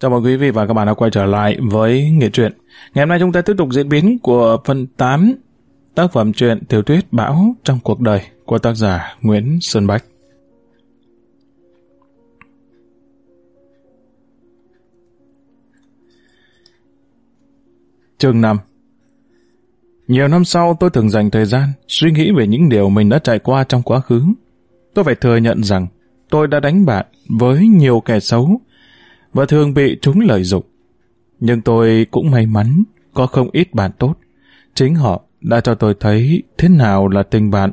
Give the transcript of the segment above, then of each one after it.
Chào mừng quý vị và các bạn đã quay trở lại với Nghệ truyện. Ngày hôm nay chúng ta tiếp tục diễn biến của phần 8 tác phẩm truyện tiểu thuyết Bão trong cuộc đời của tác giả Nguyễn Sơn Bách. Chương 5 Nhiều năm sau, tôi thường dành thời gian suy nghĩ về những điều mình đã trải qua trong quá khứ. Tôi phải thừa nhận rằng tôi đã đánh bạn với nhiều kẻ xấu và thường bị chúng lợi dụng. Nhưng tôi cũng may mắn có không ít bạn tốt. Chính họ đã cho tôi thấy thế nào là tình bạn,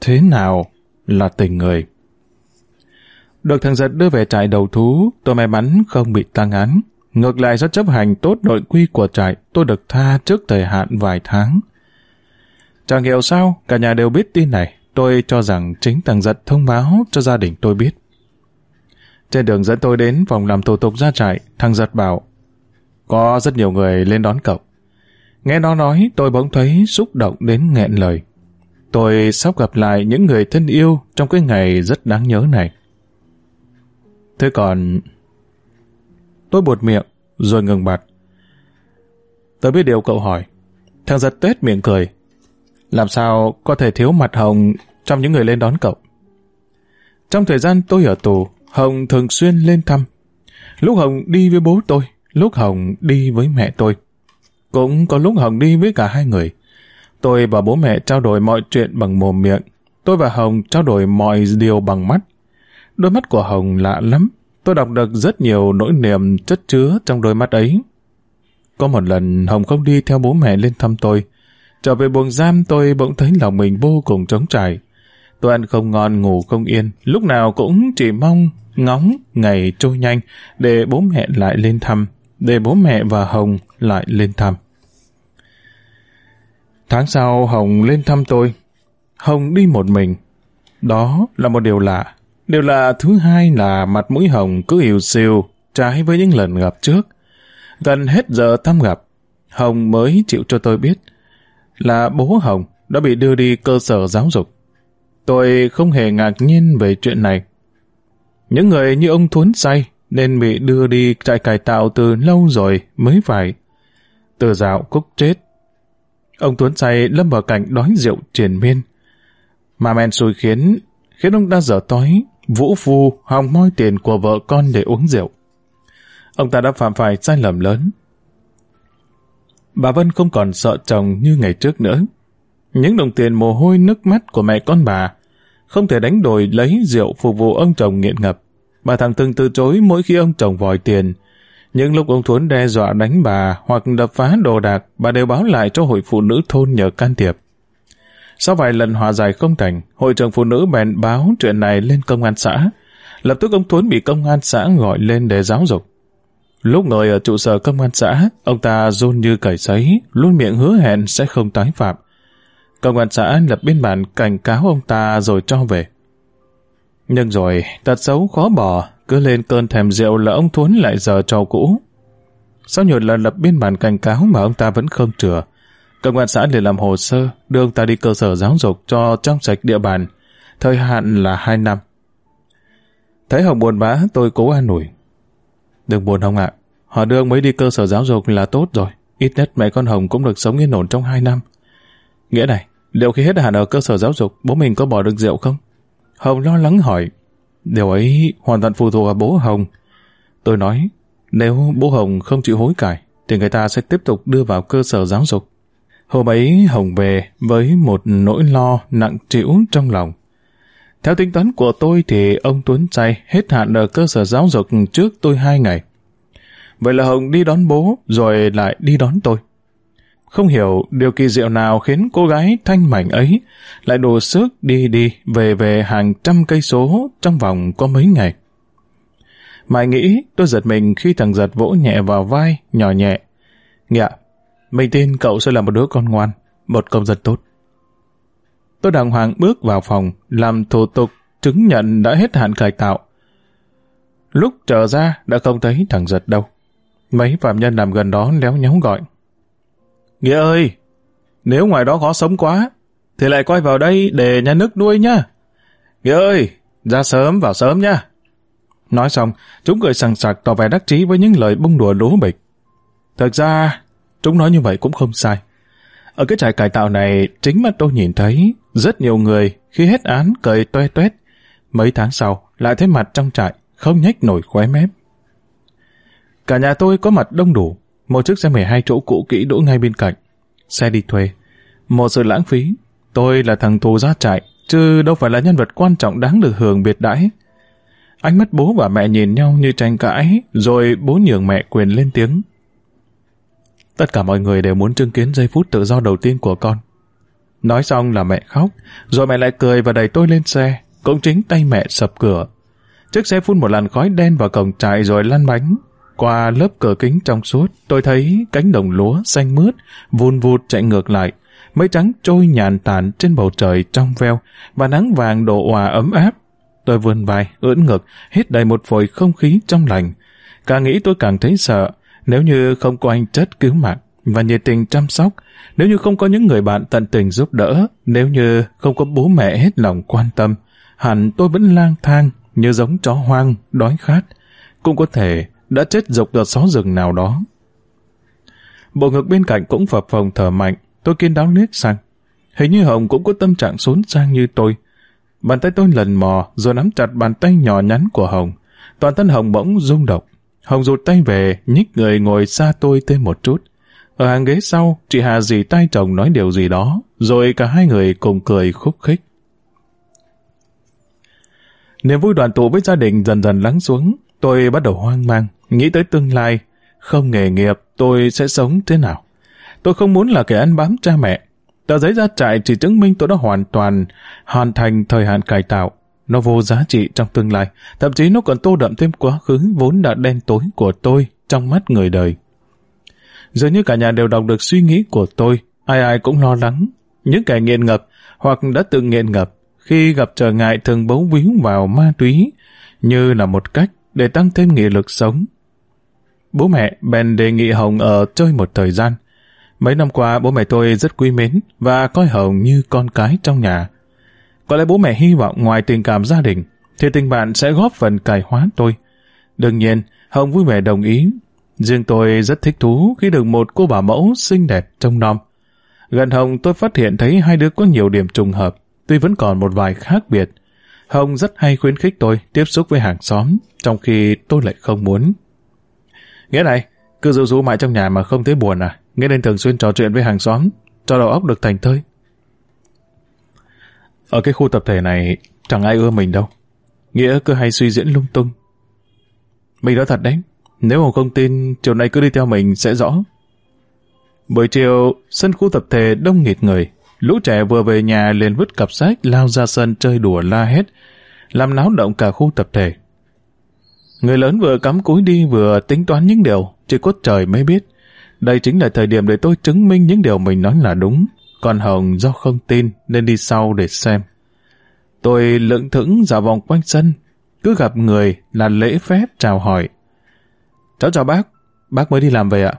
thế nào là tình người. Được thằng giật đưa về trại đầu thú, tôi may mắn không bị tăng án. Ngược lại do chấp hành tốt nội quy của trại, tôi được tha trước thời hạn vài tháng. Chẳng hiểu sao, cả nhà đều biết tin này. Tôi cho rằng chính thằng giật thông báo cho gia đình tôi biết. Trên đường dẫn tôi đến phòng làm thủ tục ra trại, thằng giật bảo có rất nhiều người lên đón cậu. Nghe nó nói, tôi bỗng thấy xúc động đến nghẹn lời. Tôi sắp gặp lại những người thân yêu trong cái ngày rất đáng nhớ này. Thế còn... Tôi buột miệng, rồi ngừng bặt. Tôi biết điều cậu hỏi. Thằng giật tết miệng cười. Làm sao có thể thiếu mặt hồng trong những người lên đón cậu? Trong thời gian tôi ở tù, Hồng thường xuyên lên thăm. Lúc Hồng đi với bố tôi, lúc Hồng đi với mẹ tôi. Cũng có lúc Hồng đi với cả hai người. Tôi và bố mẹ trao đổi mọi chuyện bằng mồm miệng. Tôi và Hồng trao đổi mọi điều bằng mắt. Đôi mắt của Hồng lạ lắm. Tôi đọc được rất nhiều nỗi niềm chất chứa trong đôi mắt ấy. Có một lần Hồng không đi theo bố mẹ lên thăm tôi. Trở về buồng giam tôi bỗng thấy lòng mình vô cùng trống trải. Tôi ăn không ngon ngủ không yên, lúc nào cũng chỉ mong ngóng ngày trôi nhanh để bố mẹ lại lên thăm, để bố mẹ và Hồng lại lên thăm. Tháng sau Hồng lên thăm tôi. Hồng đi một mình. Đó là một điều lạ. Điều lạ thứ hai là mặt mũi Hồng cứ hiểu siêu, trái với những lần gặp trước. Gần hết giờ thăm gặp, Hồng mới chịu cho tôi biết là bố Hồng đã bị đưa đi cơ sở giáo dục. Tôi không hề ngạc nhiên về chuyện này. Những người như ông Thuấn say nên bị đưa đi trại cải tạo từ lâu rồi mới phải. Từ dạo cúc chết. Ông Tuấn say lâm vào cảnh đói rượu triền miên. Mà men xui khiến, khiến ông ta dở tối, vũ phu, hòng moi tiền của vợ con để uống rượu. Ông ta đã phạm phải sai lầm lớn. Bà Vân không còn sợ chồng như ngày trước nữa. Những đồng tiền mồ hôi nước mắt của mẹ con bà không thể đánh đổi lấy rượu phục vụ ông chồng nghiện ngập. Bà thằng từng từ chối mỗi khi ông chồng vòi tiền. Những lúc ông Thuấn đe dọa đánh bà hoặc đập phá đồ đạc, bà đều báo lại cho hội phụ nữ thôn nhờ can thiệp. Sau vài lần hòa giải không thành, hội trưởng phụ nữ bèn báo chuyện này lên công an xã. Lập tức ông Thuấn bị công an xã gọi lên để giáo dục. Lúc ngồi ở trụ sở công an xã, ông ta run như cởi sấy, luôn miệng hứa hẹn sẽ không tái phạm. Công an xã lập biên bản cảnh cáo ông ta rồi cho về. Nhưng rồi, tật xấu khó bỏ, cứ lên cơn thèm rượu là ông Thuấn lại giờ trò cũ. Sau nhiều lần lập biên bản cảnh cáo mà ông ta vẫn không chừa, công an xã liền làm hồ sơ, đưa ông ta đi cơ sở giáo dục cho trong sạch địa bàn, thời hạn là 2 năm. Thấy Hồng buồn bã, tôi cố an ủi. Đừng buồn Hồng ạ, họ đưa ông mới đi cơ sở giáo dục là tốt rồi, ít nhất mẹ con Hồng cũng được sống yên ổn trong 2 năm. Nghĩa này, liệu khi hết hạn ở cơ sở giáo dục, bố mình có bỏ được rượu không? Hồng lo lắng hỏi. Điều ấy hoàn toàn phụ thuộc vào bố Hồng. Tôi nói, nếu bố Hồng không chịu hối cải, thì người ta sẽ tiếp tục đưa vào cơ sở giáo dục. Hôm ấy Hồng về với một nỗi lo nặng trĩu trong lòng. Theo tính toán của tôi thì ông Tuấn say hết hạn ở cơ sở giáo dục trước tôi hai ngày. Vậy là Hồng đi đón bố rồi lại đi đón tôi. Không hiểu điều kỳ diệu nào khiến cô gái thanh mảnh ấy lại đủ sức đi đi về về hàng trăm cây số trong vòng có mấy ngày. Mai nghĩ tôi giật mình khi thằng giật vỗ nhẹ vào vai, nhỏ nhẹ. Dạ, mình tin cậu sẽ là một đứa con ngoan, một công dân tốt. Tôi đàng hoàng bước vào phòng, làm thủ tục, chứng nhận đã hết hạn cải tạo. Lúc trở ra đã không thấy thằng giật đâu. Mấy phạm nhân làm gần đó léo nhóng gọi. Nghĩa ơi, nếu ngoài đó khó sống quá, thì lại quay vào đây để nhà nước nuôi nhá. Nghĩa ơi, ra sớm vào sớm nhá. Nói xong, chúng cười sằng sặc tỏ vẻ đắc chí với những lời bung đùa lố bịch. Thật ra, chúng nói như vậy cũng không sai. Ở cái trại cải tạo này, chính mắt tôi nhìn thấy rất nhiều người khi hết án cười toe toét. Mấy tháng sau, lại thấy mặt trong trại, không nhếch nổi khóe mép. Cả nhà tôi có mặt đông đủ, một chiếc xe 12 chỗ cũ kỹ đỗ ngay bên cạnh. Xe đi thuê. Một sự lãng phí. Tôi là thằng thù ra trại, chứ đâu phải là nhân vật quan trọng đáng được hưởng biệt đãi. Ánh mắt bố và mẹ nhìn nhau như tranh cãi, rồi bố nhường mẹ quyền lên tiếng. Tất cả mọi người đều muốn chứng kiến giây phút tự do đầu tiên của con. Nói xong là mẹ khóc, rồi mẹ lại cười và đẩy tôi lên xe. Cũng chính tay mẹ sập cửa. Chiếc xe phun một làn khói đen vào cổng trại rồi lăn bánh. Qua lớp cửa kính trong suốt, tôi thấy cánh đồng lúa xanh mướt, vun vụt chạy ngược lại. Mây trắng trôi nhàn tản trên bầu trời trong veo và nắng vàng độ hòa ấm áp. Tôi vươn vai, ưỡn ngực, hít đầy một phổi không khí trong lành. Càng nghĩ tôi càng thấy sợ, nếu như không có anh chất cứu mạng và nhiệt tình chăm sóc, nếu như không có những người bạn tận tình giúp đỡ, nếu như không có bố mẹ hết lòng quan tâm, hẳn tôi vẫn lang thang như giống chó hoang, đói khát. Cũng có thể đã chết dục ở xó rừng nào đó. Bộ ngực bên cạnh cũng phập phồng thở mạnh, tôi kiên đáo liếc sang. Hình như Hồng cũng có tâm trạng xốn sang như tôi. Bàn tay tôi lần mò rồi nắm chặt bàn tay nhỏ nhắn của Hồng. Toàn thân Hồng bỗng rung động. Hồng rụt tay về, nhích người ngồi xa tôi thêm một chút. Ở hàng ghế sau, chị Hà dì tay chồng nói điều gì đó, rồi cả hai người cùng cười khúc khích. Niềm vui đoàn tụ với gia đình dần dần lắng xuống, tôi bắt đầu hoang mang, nghĩ tới tương lai, không nghề nghiệp, tôi sẽ sống thế nào. Tôi không muốn là kẻ ăn bám cha mẹ. Tờ giấy ra trại chỉ chứng minh tôi đã hoàn toàn hoàn thành thời hạn cải tạo. Nó vô giá trị trong tương lai, thậm chí nó còn tô đậm thêm quá khứ vốn đã đen tối của tôi trong mắt người đời. Dường như cả nhà đều đọc được suy nghĩ của tôi, ai ai cũng lo lắng. Những kẻ nghiện ngập hoặc đã từng nghiện ngập khi gặp trở ngại thường bấu víu vào ma túy như là một cách để tăng thêm nghị lực sống. Bố mẹ bèn đề nghị Hồng ở chơi một thời gian. Mấy năm qua bố mẹ tôi rất quý mến và coi Hồng như con cái trong nhà. Có lẽ bố mẹ hy vọng ngoài tình cảm gia đình thì tình bạn sẽ góp phần cải hóa tôi. Đương nhiên, Hồng vui vẻ đồng ý. Riêng tôi rất thích thú khi được một cô bà mẫu xinh đẹp trông nom. Gần Hồng tôi phát hiện thấy hai đứa có nhiều điểm trùng hợp, tuy vẫn còn một vài khác biệt. Hồng rất hay khuyến khích tôi tiếp xúc với hàng xóm, trong khi tôi lại không muốn. Nghĩa này, cứ rú rú mãi trong nhà mà không thấy buồn à? Nghĩa nên thường xuyên trò chuyện với hàng xóm, cho đầu óc được thành thơi. Ở cái khu tập thể này, chẳng ai ưa mình đâu. Nghĩa cứ hay suy diễn lung tung. Mình nói thật đấy, nếu mà không tin, chiều nay cứ đi theo mình sẽ rõ. Buổi chiều, sân khu tập thể đông nghịt người. Lũ trẻ vừa về nhà liền vứt cặp sách lao ra sân chơi đùa la hết, làm náo động cả khu tập thể. Người lớn vừa cắm cúi đi vừa tính toán những điều, chỉ có trời mới biết. Đây chính là thời điểm để tôi chứng minh những điều mình nói là đúng. Còn Hồng do không tin nên đi sau để xem. Tôi lững thững dạo vòng quanh sân, cứ gặp người là lễ phép chào hỏi. Cháu chào bác, bác mới đi làm về ạ.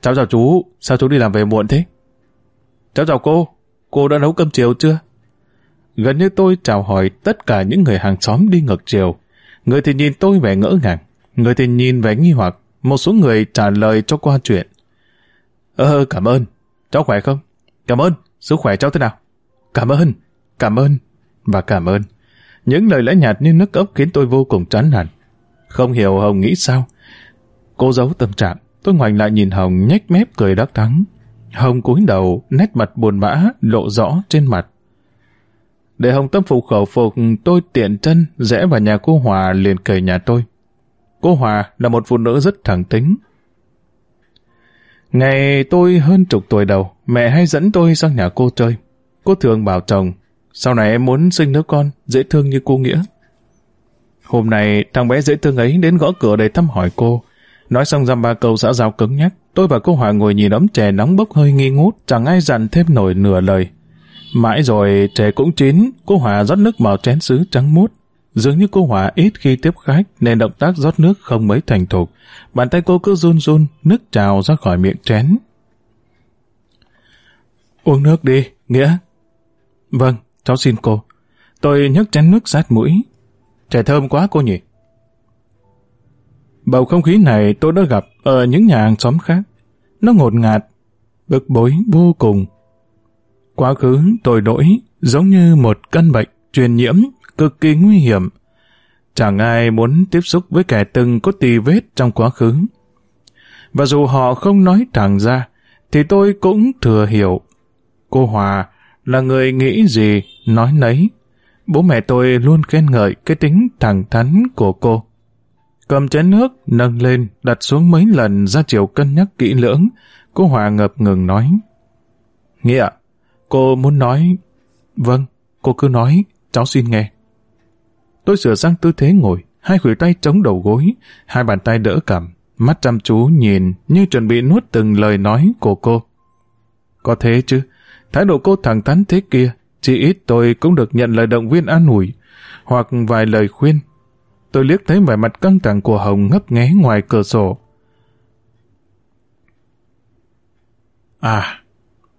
Cháu chào chú, sao chú đi làm về muộn thế? Cháu chào cô, cô đã nấu cơm chiều chưa? Gần như tôi chào hỏi tất cả những người hàng xóm đi ngược chiều. Người thì nhìn tôi vẻ ngỡ ngàng, người thì nhìn vẻ nghi hoặc, một số người trả lời cho qua chuyện. Ờ, cảm ơn. Cháu khỏe không? Cảm ơn. Sức khỏe cháu thế nào? Cảm ơn. Cảm ơn. Và cảm ơn. Những lời lẽ nhạt như nước ốc khiến tôi vô cùng chán nản. Không hiểu Hồng nghĩ sao. Cô giấu tâm trạng. Tôi ngoảnh lại nhìn Hồng nhếch mép cười đắc thắng. Hồng cúi đầu, nét mặt buồn bã, lộ rõ trên mặt. Để Hồng tâm phục khẩu phục, tôi tiện chân, rẽ vào nhà cô Hòa liền kể nhà tôi. Cô Hòa là một phụ nữ rất thẳng tính. Ngày tôi hơn chục tuổi đầu, mẹ hay dẫn tôi sang nhà cô chơi. Cô thường bảo chồng, sau này em muốn sinh đứa con, dễ thương như cô Nghĩa. Hôm nay, thằng bé dễ thương ấy đến gõ cửa để thăm hỏi cô. Nói xong dăm ba câu xã giao cứng nhắc, tôi và cô Hòa ngồi nhìn ấm chè nóng bốc hơi nghi ngút, chẳng ai dặn thêm nổi nửa lời. Mãi rồi trẻ cũng chín, cô Hòa rót nước vào chén sứ trắng mút. Dường như cô Hòa ít khi tiếp khách nên động tác rót nước không mấy thành thục. Bàn tay cô cứ run run, nước trào ra khỏi miệng chén. Uống nước đi, Nghĩa. Vâng, cháu xin cô. Tôi nhấc chén nước sát mũi. Trẻ thơm quá cô nhỉ? Bầu không khí này tôi đã gặp ở những nhà hàng xóm khác. Nó ngột ngạt, bực bối vô cùng. Quá khứ tội lỗi giống như một căn bệnh truyền nhiễm cực kỳ nguy hiểm. Chẳng ai muốn tiếp xúc với kẻ từng có tì vết trong quá khứ. Và dù họ không nói thẳng ra, thì tôi cũng thừa hiểu. Cô Hòa là người nghĩ gì, nói nấy. Bố mẹ tôi luôn khen ngợi cái tính thẳng thắn của cô. Cầm chén nước, nâng lên, đặt xuống mấy lần ra chiều cân nhắc kỹ lưỡng. Cô Hòa ngập ngừng nói. Nghĩa cô muốn nói... Vâng, cô cứ nói, cháu xin nghe. Tôi sửa sang tư thế ngồi, hai khuỷu tay chống đầu gối, hai bàn tay đỡ cằm, mắt chăm chú nhìn như chuẩn bị nuốt từng lời nói của cô. Có thế chứ, thái độ cô thẳng thắn thế kia, chỉ ít tôi cũng được nhận lời động viên an ủi, hoặc vài lời khuyên. Tôi liếc thấy vẻ mặt căng thẳng của Hồng ngấp nghé ngoài cửa sổ. À,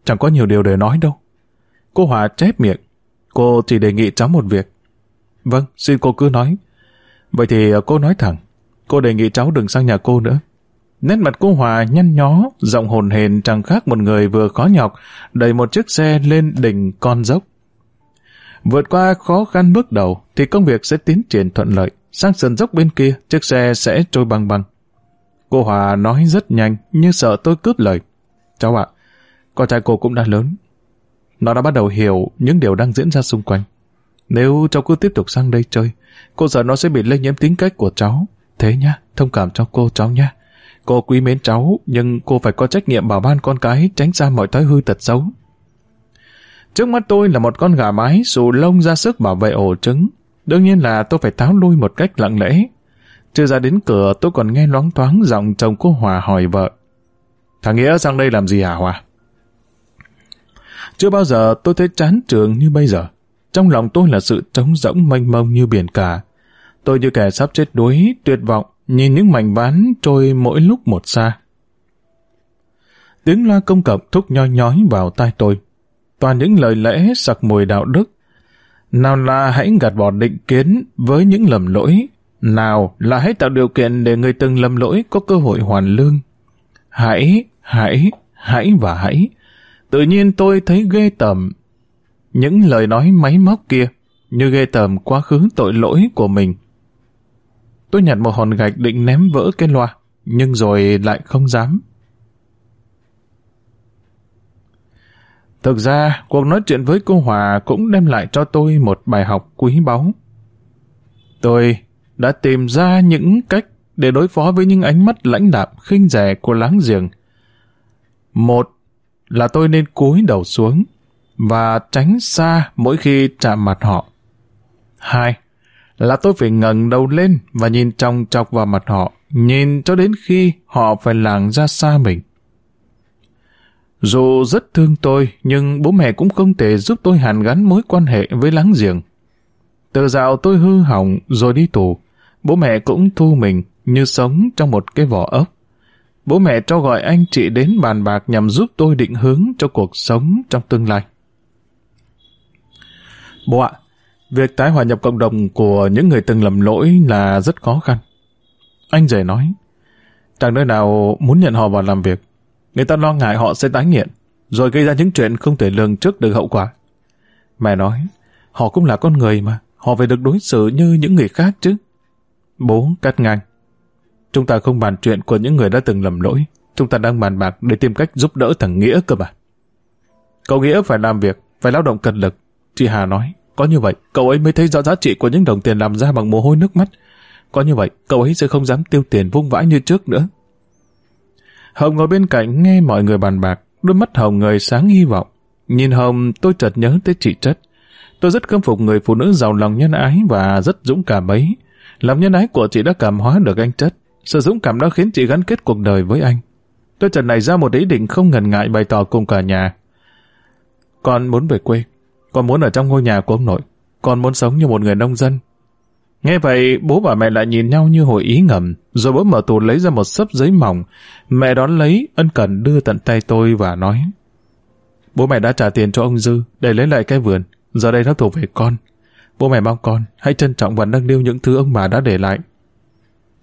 chẳng có nhiều điều để nói đâu. Cô Hòa chép miệng. Cô chỉ đề nghị cháu một việc. Vâng, xin cô cứ nói. Vậy thì cô nói thẳng. Cô đề nghị cháu đừng sang nhà cô nữa. Nét mặt cô Hòa nhăn nhó, giọng hồn hền chẳng khác một người vừa khó nhọc, đẩy một chiếc xe lên đỉnh con dốc. Vượt qua khó khăn bước đầu thì công việc sẽ tiến triển thuận lợi. Sang sườn dốc bên kia, chiếc xe sẽ trôi băng băng. Cô Hòa nói rất nhanh, như sợ tôi cướp lời. Cháu ạ, con trai cô cũng đã lớn. Nó đã bắt đầu hiểu những điều đang diễn ra xung quanh. Nếu cháu cứ tiếp tục sang đây chơi, cô sợ nó sẽ bị lây nhiễm tính cách của cháu. Thế nhá, thông cảm cho cô cháu nhá. Cô quý mến cháu, nhưng cô phải có trách nhiệm bảo ban con cái tránh xa mọi thói hư tật xấu. Trước mắt tôi là một con gà mái xù lông ra sức bảo vệ ổ trứng. Đương nhiên là tôi phải tháo lui một cách lặng lẽ. Chưa ra đến cửa tôi còn nghe loáng thoáng giọng chồng cô Hòa hỏi vợ. Thằng Nghĩa sang đây làm gì hả Hòa? Chưa bao giờ tôi thấy chán trường như bây giờ. Trong lòng tôi là sự trống rỗng mênh mông như biển cả. Tôi như kẻ sắp chết đuối, tuyệt vọng, nhìn những mảnh ván trôi mỗi lúc một xa. Tiếng loa công cộng thúc nhoi nhói vào tai tôi. Toàn những lời lẽ sặc mùi đạo đức. Nào là hãy gạt bỏ định kiến với những lầm lỗi. Nào là hãy tạo điều kiện để người từng lầm lỗi có cơ hội hoàn lương. Hãy, hãy, hãy và hãy. Tự nhiên tôi thấy ghê tởm. Những lời nói máy móc kia như ghê tởm quá khứ tội lỗi của mình. Tôi nhặt một hòn gạch định ném vỡ cái loa, nhưng rồi lại không dám. Thực ra, cuộc nói chuyện với cô Hòa cũng đem lại cho tôi một bài học quý báu. Tôi đã tìm ra những cách để đối phó với những ánh mắt lãnh đạm khinh rẻ của láng giềng. Một là tôi nên cúi đầu xuống và tránh xa mỗi khi chạm mặt họ. Hai là tôi phải ngẩng đầu lên và nhìn trong chọc vào mặt họ, nhìn cho đến khi họ phải lảng ra xa mình. Dù rất thương tôi, nhưng bố mẹ cũng không thể giúp tôi hàn gắn mối quan hệ với láng giềng. Từ dạo tôi hư hỏng rồi đi tù, bố mẹ cũng thu mình như sống trong một cái vỏ ốc. Bố mẹ cho gọi anh chị đến bàn bạc nhằm giúp tôi định hướng cho cuộc sống trong tương lai. Bố ạ, việc tái hòa nhập cộng đồng của những người từng lầm lỗi là rất khó khăn. Anh rể nói, chẳng nơi nào muốn nhận họ vào làm việc. Người ta lo ngại họ sẽ tái nghiện, rồi gây ra những chuyện không thể lường trước được hậu quả. Mẹ nói, họ cũng là con người mà, họ phải được đối xử như những người khác chứ. Bố cắt ngang. Chúng ta không bàn chuyện của những người đã từng lầm lỗi. Chúng ta đang bàn bạc để tìm cách giúp đỡ thằng Nghĩa cơ mà. Cậu Nghĩa phải làm việc, phải lao động cật lực. Chị Hà nói, có như vậy, cậu ấy mới thấy rõ giá trị của những đồng tiền làm ra bằng mồ hôi nước mắt. Có như vậy, cậu ấy sẽ không dám tiêu tiền vung vãi như trước nữa. Hồng ngồi bên cạnh nghe mọi người bàn bạc, đôi mắt Hồng người sáng hy vọng. Nhìn Hồng, tôi chợt nhớ tới chị Chất. Tôi rất khâm phục người phụ nữ giàu lòng nhân ái và rất dũng cảm ấy. Lòng nhân ái của chị đã cảm hóa được anh Chất. Sự dũng cảm đó khiến chị gắn kết cuộc đời với anh. Tôi chợt này ra một ý định không ngần ngại bày tỏ cùng cả nhà. Con muốn về quê. Con muốn ở trong ngôi nhà của ông nội. Con muốn sống như một người nông dân. Nghe vậy, bố và mẹ lại nhìn nhau như hồi ý ngầm, rồi bố mở tủ lấy ra một sấp giấy mỏng. Mẹ đón lấy, ân cần đưa tận tay tôi và nói. Bố mẹ đã trả tiền cho ông Dư để lấy lại cái vườn. Giờ đây nó thuộc về con. Bố mẹ mong con hãy trân trọng và nâng niu những thứ ông bà đã để lại.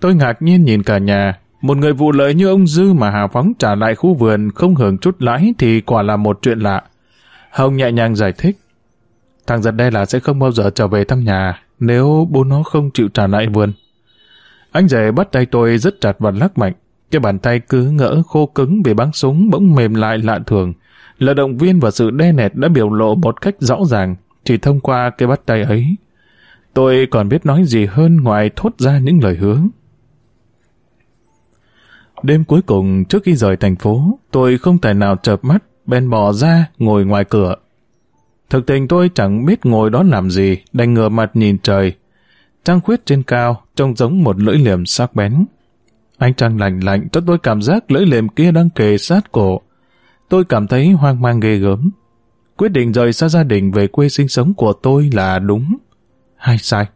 Tôi ngạc nhiên nhìn cả nhà. Một người vụ lợi như ông Dư mà hào phóng trả lại khu vườn không hưởng chút lãi thì quả là một chuyện lạ. Hồng nhẹ nhàng giải thích. Thằng giật đây là sẽ không bao giờ trở về thăm nhà nếu bố nó không chịu trả lại vườn. Anh rể bắt tay tôi rất chặt và lắc mạnh. Cái bàn tay cứ ngỡ khô cứng vì bắn súng bỗng mềm lại lạ thường. Lời động viên và sự đe nẹt đã biểu lộ một cách rõ ràng chỉ thông qua cái bắt tay ấy. Tôi còn biết nói gì hơn ngoài thốt ra những lời hướng Đêm cuối cùng trước khi rời thành phố, tôi không thể nào chợp mắt, bèn bỏ ra ngồi ngoài cửa. Thực tình tôi chẳng biết ngồi đó làm gì, đành ngửa mặt nhìn trời. Trăng khuyết trên cao, trông giống một lưỡi liềm sắc bén. Ánh trăng lạnh lạnh cho tôi cảm giác lưỡi liềm kia đang kề sát cổ. Tôi cảm thấy hoang mang ghê gớm. Quyết định rời xa gia đình về quê sinh sống của tôi là đúng hay sai?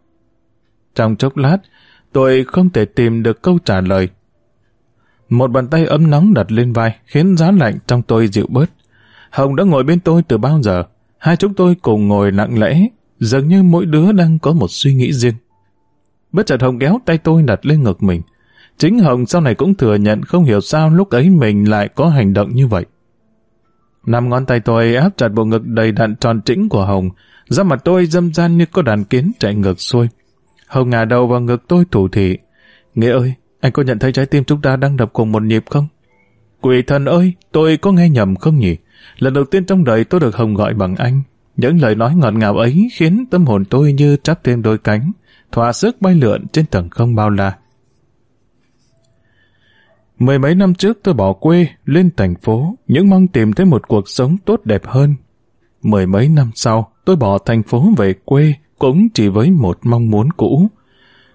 Trong chốc lát, tôi không thể tìm được câu trả lời. Một bàn tay ấm nóng đặt lên vai khiến giá lạnh trong tôi dịu bớt. Hồng đã ngồi bên tôi từ bao giờ. Hai chúng tôi cùng ngồi lặng lẽ, dường như mỗi đứa đang có một suy nghĩ riêng. Bất chợt Hồng kéo tay tôi đặt lên ngực mình. Chính Hồng sau này cũng thừa nhận không hiểu sao lúc ấy mình lại có hành động như vậy. Năm ngón tay tôi áp chặt bộ ngực đầy đặn tròn trĩnh của Hồng, da mặt tôi dâm gian như có đàn kiến chạy ngược xuôi. Hồng ngả đầu vào ngực tôi thủ thị. Nghĩa ơi, anh có nhận thấy trái tim chúng ta đang đập cùng một nhịp không? Quỷ thần ơi, tôi có nghe nhầm không nhỉ? Lần đầu tiên trong đời tôi được Hồng gọi bằng anh. Những lời nói ngọt ngào ấy khiến tâm hồn tôi như chắp thêm đôi cánh, thỏa sức bay lượn trên tầng không bao la. Mười mấy năm trước tôi bỏ quê, lên thành phố, những mong tìm thấy một cuộc sống tốt đẹp hơn. Mười mấy năm sau, tôi bỏ thành phố về quê, cũng chỉ với một mong muốn cũ.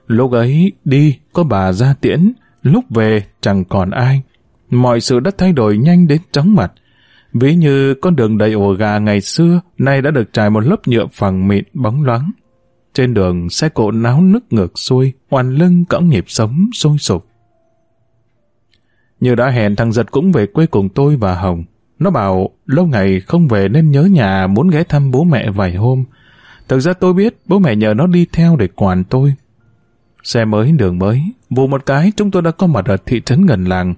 Lúc ấy, đi, có bà ra tiễn, lúc về, chẳng còn ai. Mọi sự đã thay đổi nhanh đến chóng mặt. Ví như con đường đầy ổ gà ngày xưa, nay đã được trải một lớp nhựa phẳng mịn bóng loáng. Trên đường, xe cộ náo nức ngược xuôi, hoàn lưng cõng nhịp sống sôi sục. Như đã hẹn thằng Giật cũng về quê cùng tôi và Hồng. Nó bảo lâu ngày không về nên nhớ nhà muốn ghé thăm bố mẹ vài hôm. Thực ra tôi biết bố mẹ nhờ nó đi theo để quản tôi. Xe mới đường mới, vụ một cái chúng tôi đã có mặt ở thị trấn gần làng.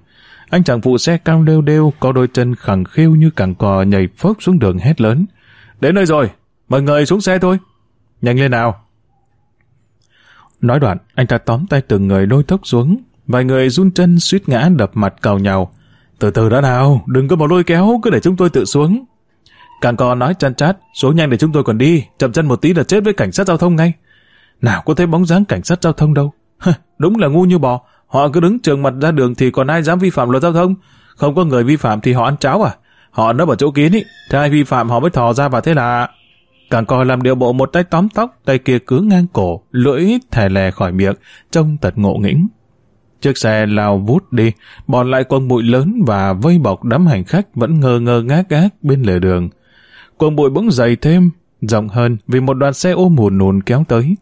Anh chàng phụ xe cao lêu đêu, có đôi chân khẳng khiu như cẳng cò nhảy phớt xuống đường hét lớn. Đến nơi rồi, mời người xuống xe thôi. Nhanh lên nào. Nói đoạn, anh ta tóm tay từng người lôi thốc xuống, Vài người run chân suýt ngã đập mặt cào nhào. Từ từ đã nào, đừng có mà lôi kéo, cứ để chúng tôi tự xuống. Càng cò nói chăn chát, xuống nhanh để chúng tôi còn đi, chậm chân một tí là chết với cảnh sát giao thông ngay. Nào có thấy bóng dáng cảnh sát giao thông đâu. Đúng là ngu như bò, họ cứ đứng trường mặt ra đường thì còn ai dám vi phạm luật giao thông. Không có người vi phạm thì họ ăn cháo à? Họ nấp ở chỗ kín ý, thế ai vi phạm họ mới thò ra và thế là... Càng coi làm điệu bộ một tay tóm tóc, tay kia cứ ngang cổ, lưỡi thè lè khỏi miệng, trông thật ngộ nghĩnh. Chiếc xe lao vút đi, bỏ lại quần bụi lớn và vây bọc đám hành khách vẫn ngơ ngơ ngác ngác bên lề đường. Quần bụi bỗng dày thêm, rộng hơn vì một đoàn xe ôm mùn nùn kéo tới.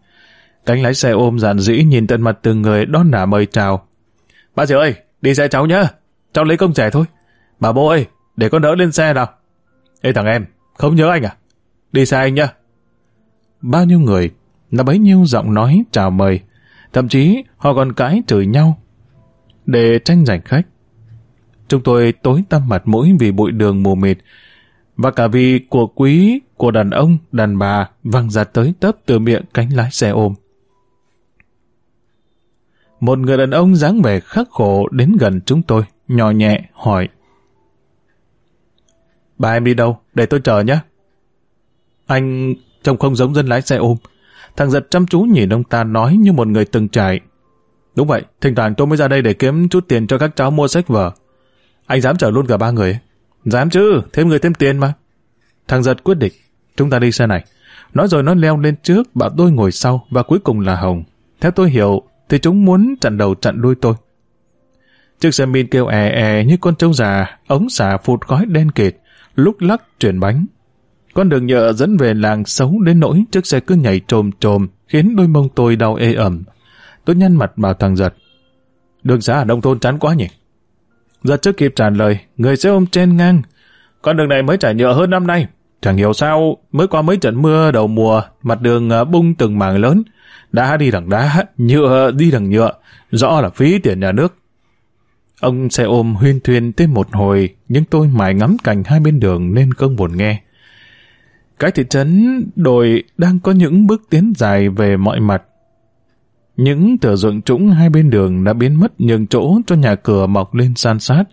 Cánh lái xe ôm giản dĩ nhìn tận mặt từng người đón nả mời chào. Bà Diệu ơi, đi xe cháu nhá, cháu lấy công trẻ thôi. Bà bố ơi, để con đỡ lên xe nào. Ê thằng em, không nhớ anh à? Đi xe anh nhá. Bao nhiêu người, là bấy nhiêu giọng nói chào mời. Thậm chí họ còn cãi chửi nhau để tranh giành khách. Chúng tôi tối tăm mặt mũi vì bụi đường mù mịt, và cả vì của quý của đàn ông, đàn bà văng ra tới tấp từ miệng cánh lái xe ôm. Một người đàn ông dáng vẻ khắc khổ đến gần chúng tôi, nhỏ nhẹ, hỏi. Bà em đi đâu? Để tôi chờ nhé. Anh trông không giống dân lái xe ôm. Thằng giật chăm chú nhìn ông ta nói như một người từng trải, Đúng vậy, thỉnh thoảng tôi mới ra đây để kiếm chút tiền cho các cháu mua sách vở. Anh dám chở luôn cả ba người. Dám chứ, thêm người thêm tiền mà. Thằng giật quyết định, chúng ta đi xe này. Nói rồi nó leo lên trước, bảo tôi ngồi sau và cuối cùng là Hồng. Theo tôi hiểu, thì chúng muốn chặn đầu chặn đuôi tôi. Chiếc xe min kêu è è như con trâu già, ống xả phụt khói đen kịt, lúc lắc chuyển bánh. Con đường nhựa dẫn về làng xấu đến nỗi chiếc xe cứ nhảy trồm trồm, khiến đôi mông tôi đau ê ẩm. Tôi nhăn mặt bảo thằng giật. Đường xá ở nông thôn chán quá nhỉ? Giật trước kịp trả lời, người xe ôm trên ngang. Con đường này mới trải nhựa hơn năm nay. Chẳng hiểu sao, mới qua mấy trận mưa đầu mùa, mặt đường à, bung từng mảng lớn. Đá đi đằng đá, nhựa đi đằng nhựa, rõ là phí tiền nhà nước. Ông xe ôm huyên thuyên thêm một hồi, nhưng tôi mải ngắm cảnh hai bên đường nên không buồn nghe. Cái thị trấn đồi đang có những bước tiến dài về mọi mặt. Những thửa ruộng trũng hai bên đường đã biến mất nhường chỗ cho nhà cửa mọc lên san sát.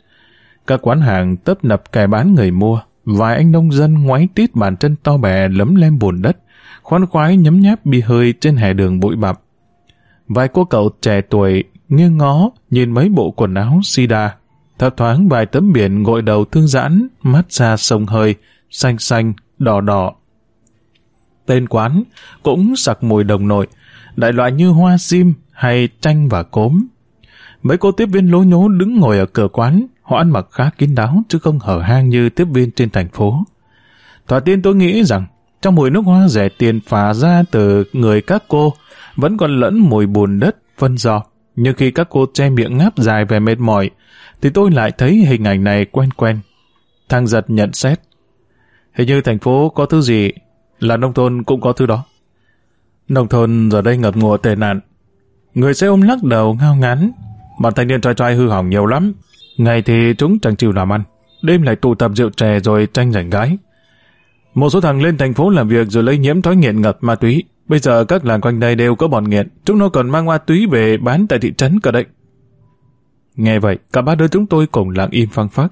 Các quán hàng tấp nập kẻ bán người mua. Vài anh nông dân ngoáy tít bàn chân to bè lấm lem bùn đất, khoan khoái nhấm nháp bia hơi trên hè đường bụi bặm. Vài cô cậu trẻ tuổi nghiêng ngó nhìn mấy bộ quần áo sida, thấp thoáng vài tấm biển gội đầu thương giãn, mát xa sông hơi, xanh xanh, đỏ đỏ. Tên quán cũng sặc mùi đồng nội, đại loại như hoa sim hay chanh và cốm. Mấy cô tiếp viên lối nhố đứng ngồi ở cửa quán, họ ăn mặc khá kín đáo chứ không hở hang như tiếp viên trên thành phố. Thoạt tiên tôi nghĩ rằng trong mùi nước hoa rẻ tiền phả ra từ người các cô vẫn còn lẫn mùi bùn đất, phân giò. Nhưng khi các cô che miệng ngáp dài về mệt mỏi, thì tôi lại thấy hình ảnh này quen quen. Thằng giật nhận xét. Hình như thành phố có thứ gì, là nông thôn cũng có thứ đó. Nông thôn giờ đây ngập ngùa tệ nạn. Người xe ôm lắc đầu ngao ngán. Bọn thanh niên trai trai hư hỏng nhiều lắm. Ngày thì chúng chẳng chịu làm ăn. Đêm lại tụ tập rượu chè rồi tranh giành gái. Một số thằng lên thành phố làm việc rồi lấy nhiễm thói nghiện ngập ma túy. Bây giờ các làng quanh đây đều có bọn nghiện. Chúng nó còn mang ma túy về bán tại thị trấn cả đấy. Nghe vậy, cả ba đứa chúng tôi cùng lặng im phăng phát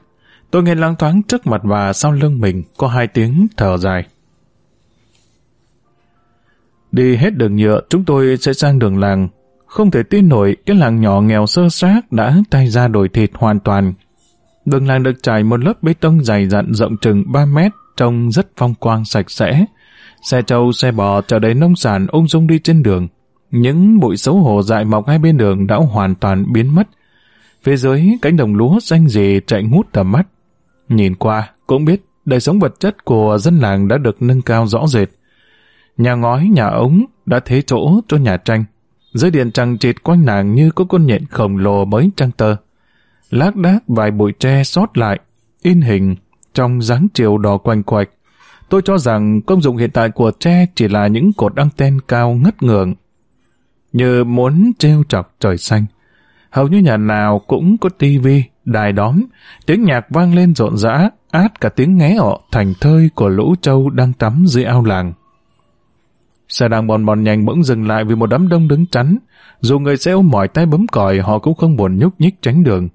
Tôi nghe lang thoáng trước mặt và sau lưng mình có hai tiếng thở dài. Đi hết đường nhựa, chúng tôi sẽ sang đường làng. Không thể tin nổi cái làng nhỏ nghèo sơ xác đã tay ra đổi thịt hoàn toàn. Đường làng được trải một lớp bê tông dày dặn rộng chừng 3 mét, trông rất phong quang sạch sẽ. Xe trâu, xe bò chở đầy nông sản ung dung đi trên đường. Những bụi xấu hổ dại mọc hai bên đường đã hoàn toàn biến mất. Phía dưới, cánh đồng lúa xanh rì chạy ngút tầm mắt. Nhìn qua, cũng biết đời sống vật chất của dân làng đã được nâng cao rõ rệt. Nhà ngói, nhà ống đã thế chỗ cho nhà tranh. Dưới điện trăng trịt quanh nàng như có con nhện khổng lồ mới trăng tơ. Lác đác vài bụi tre sót lại, in hình trong dáng chiều đỏ quanh quạch. Tôi cho rằng công dụng hiện tại của tre chỉ là những cột anten cao ngất ngường. Như muốn treo chọc trời xanh. Hầu như nhà nào cũng có tivi, đài đóm, tiếng nhạc vang lên rộn rã, át cả tiếng nghé ọ thành thơi của lũ trâu đang tắm dưới ao làng. Xe đang bòn bòn nhanh bỗng dừng lại vì một đám đông đứng chắn. Dù người xe ôm mỏi tay bấm còi, họ cũng không buồn nhúc nhích tránh đường.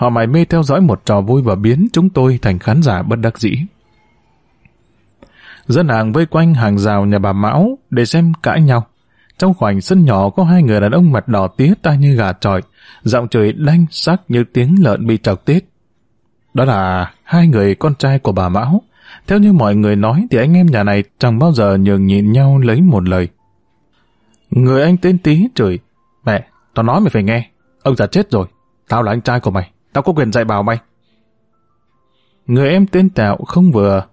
Họ mải mê theo dõi một trò vui và biến chúng tôi thành khán giả bất đắc dĩ. Dân hàng vây quanh hàng rào nhà bà Mão để xem cãi nhau. Trong khoảnh sân nhỏ có hai người đàn ông mặt đỏ tía tai như gà trọi, giọng trời đanh sắc như tiếng lợn bị trọc tiết. Đó là hai người con trai của bà Mão. Theo như mọi người nói thì anh em nhà này chẳng bao giờ nhường nhịn nhau lấy một lời. Người anh tên Tý chửi, mẹ, tao nói mày phải nghe, ông già chết rồi, tao là anh trai của mày, tao có quyền dạy bảo mày. Người em tên Tẹo không vừa,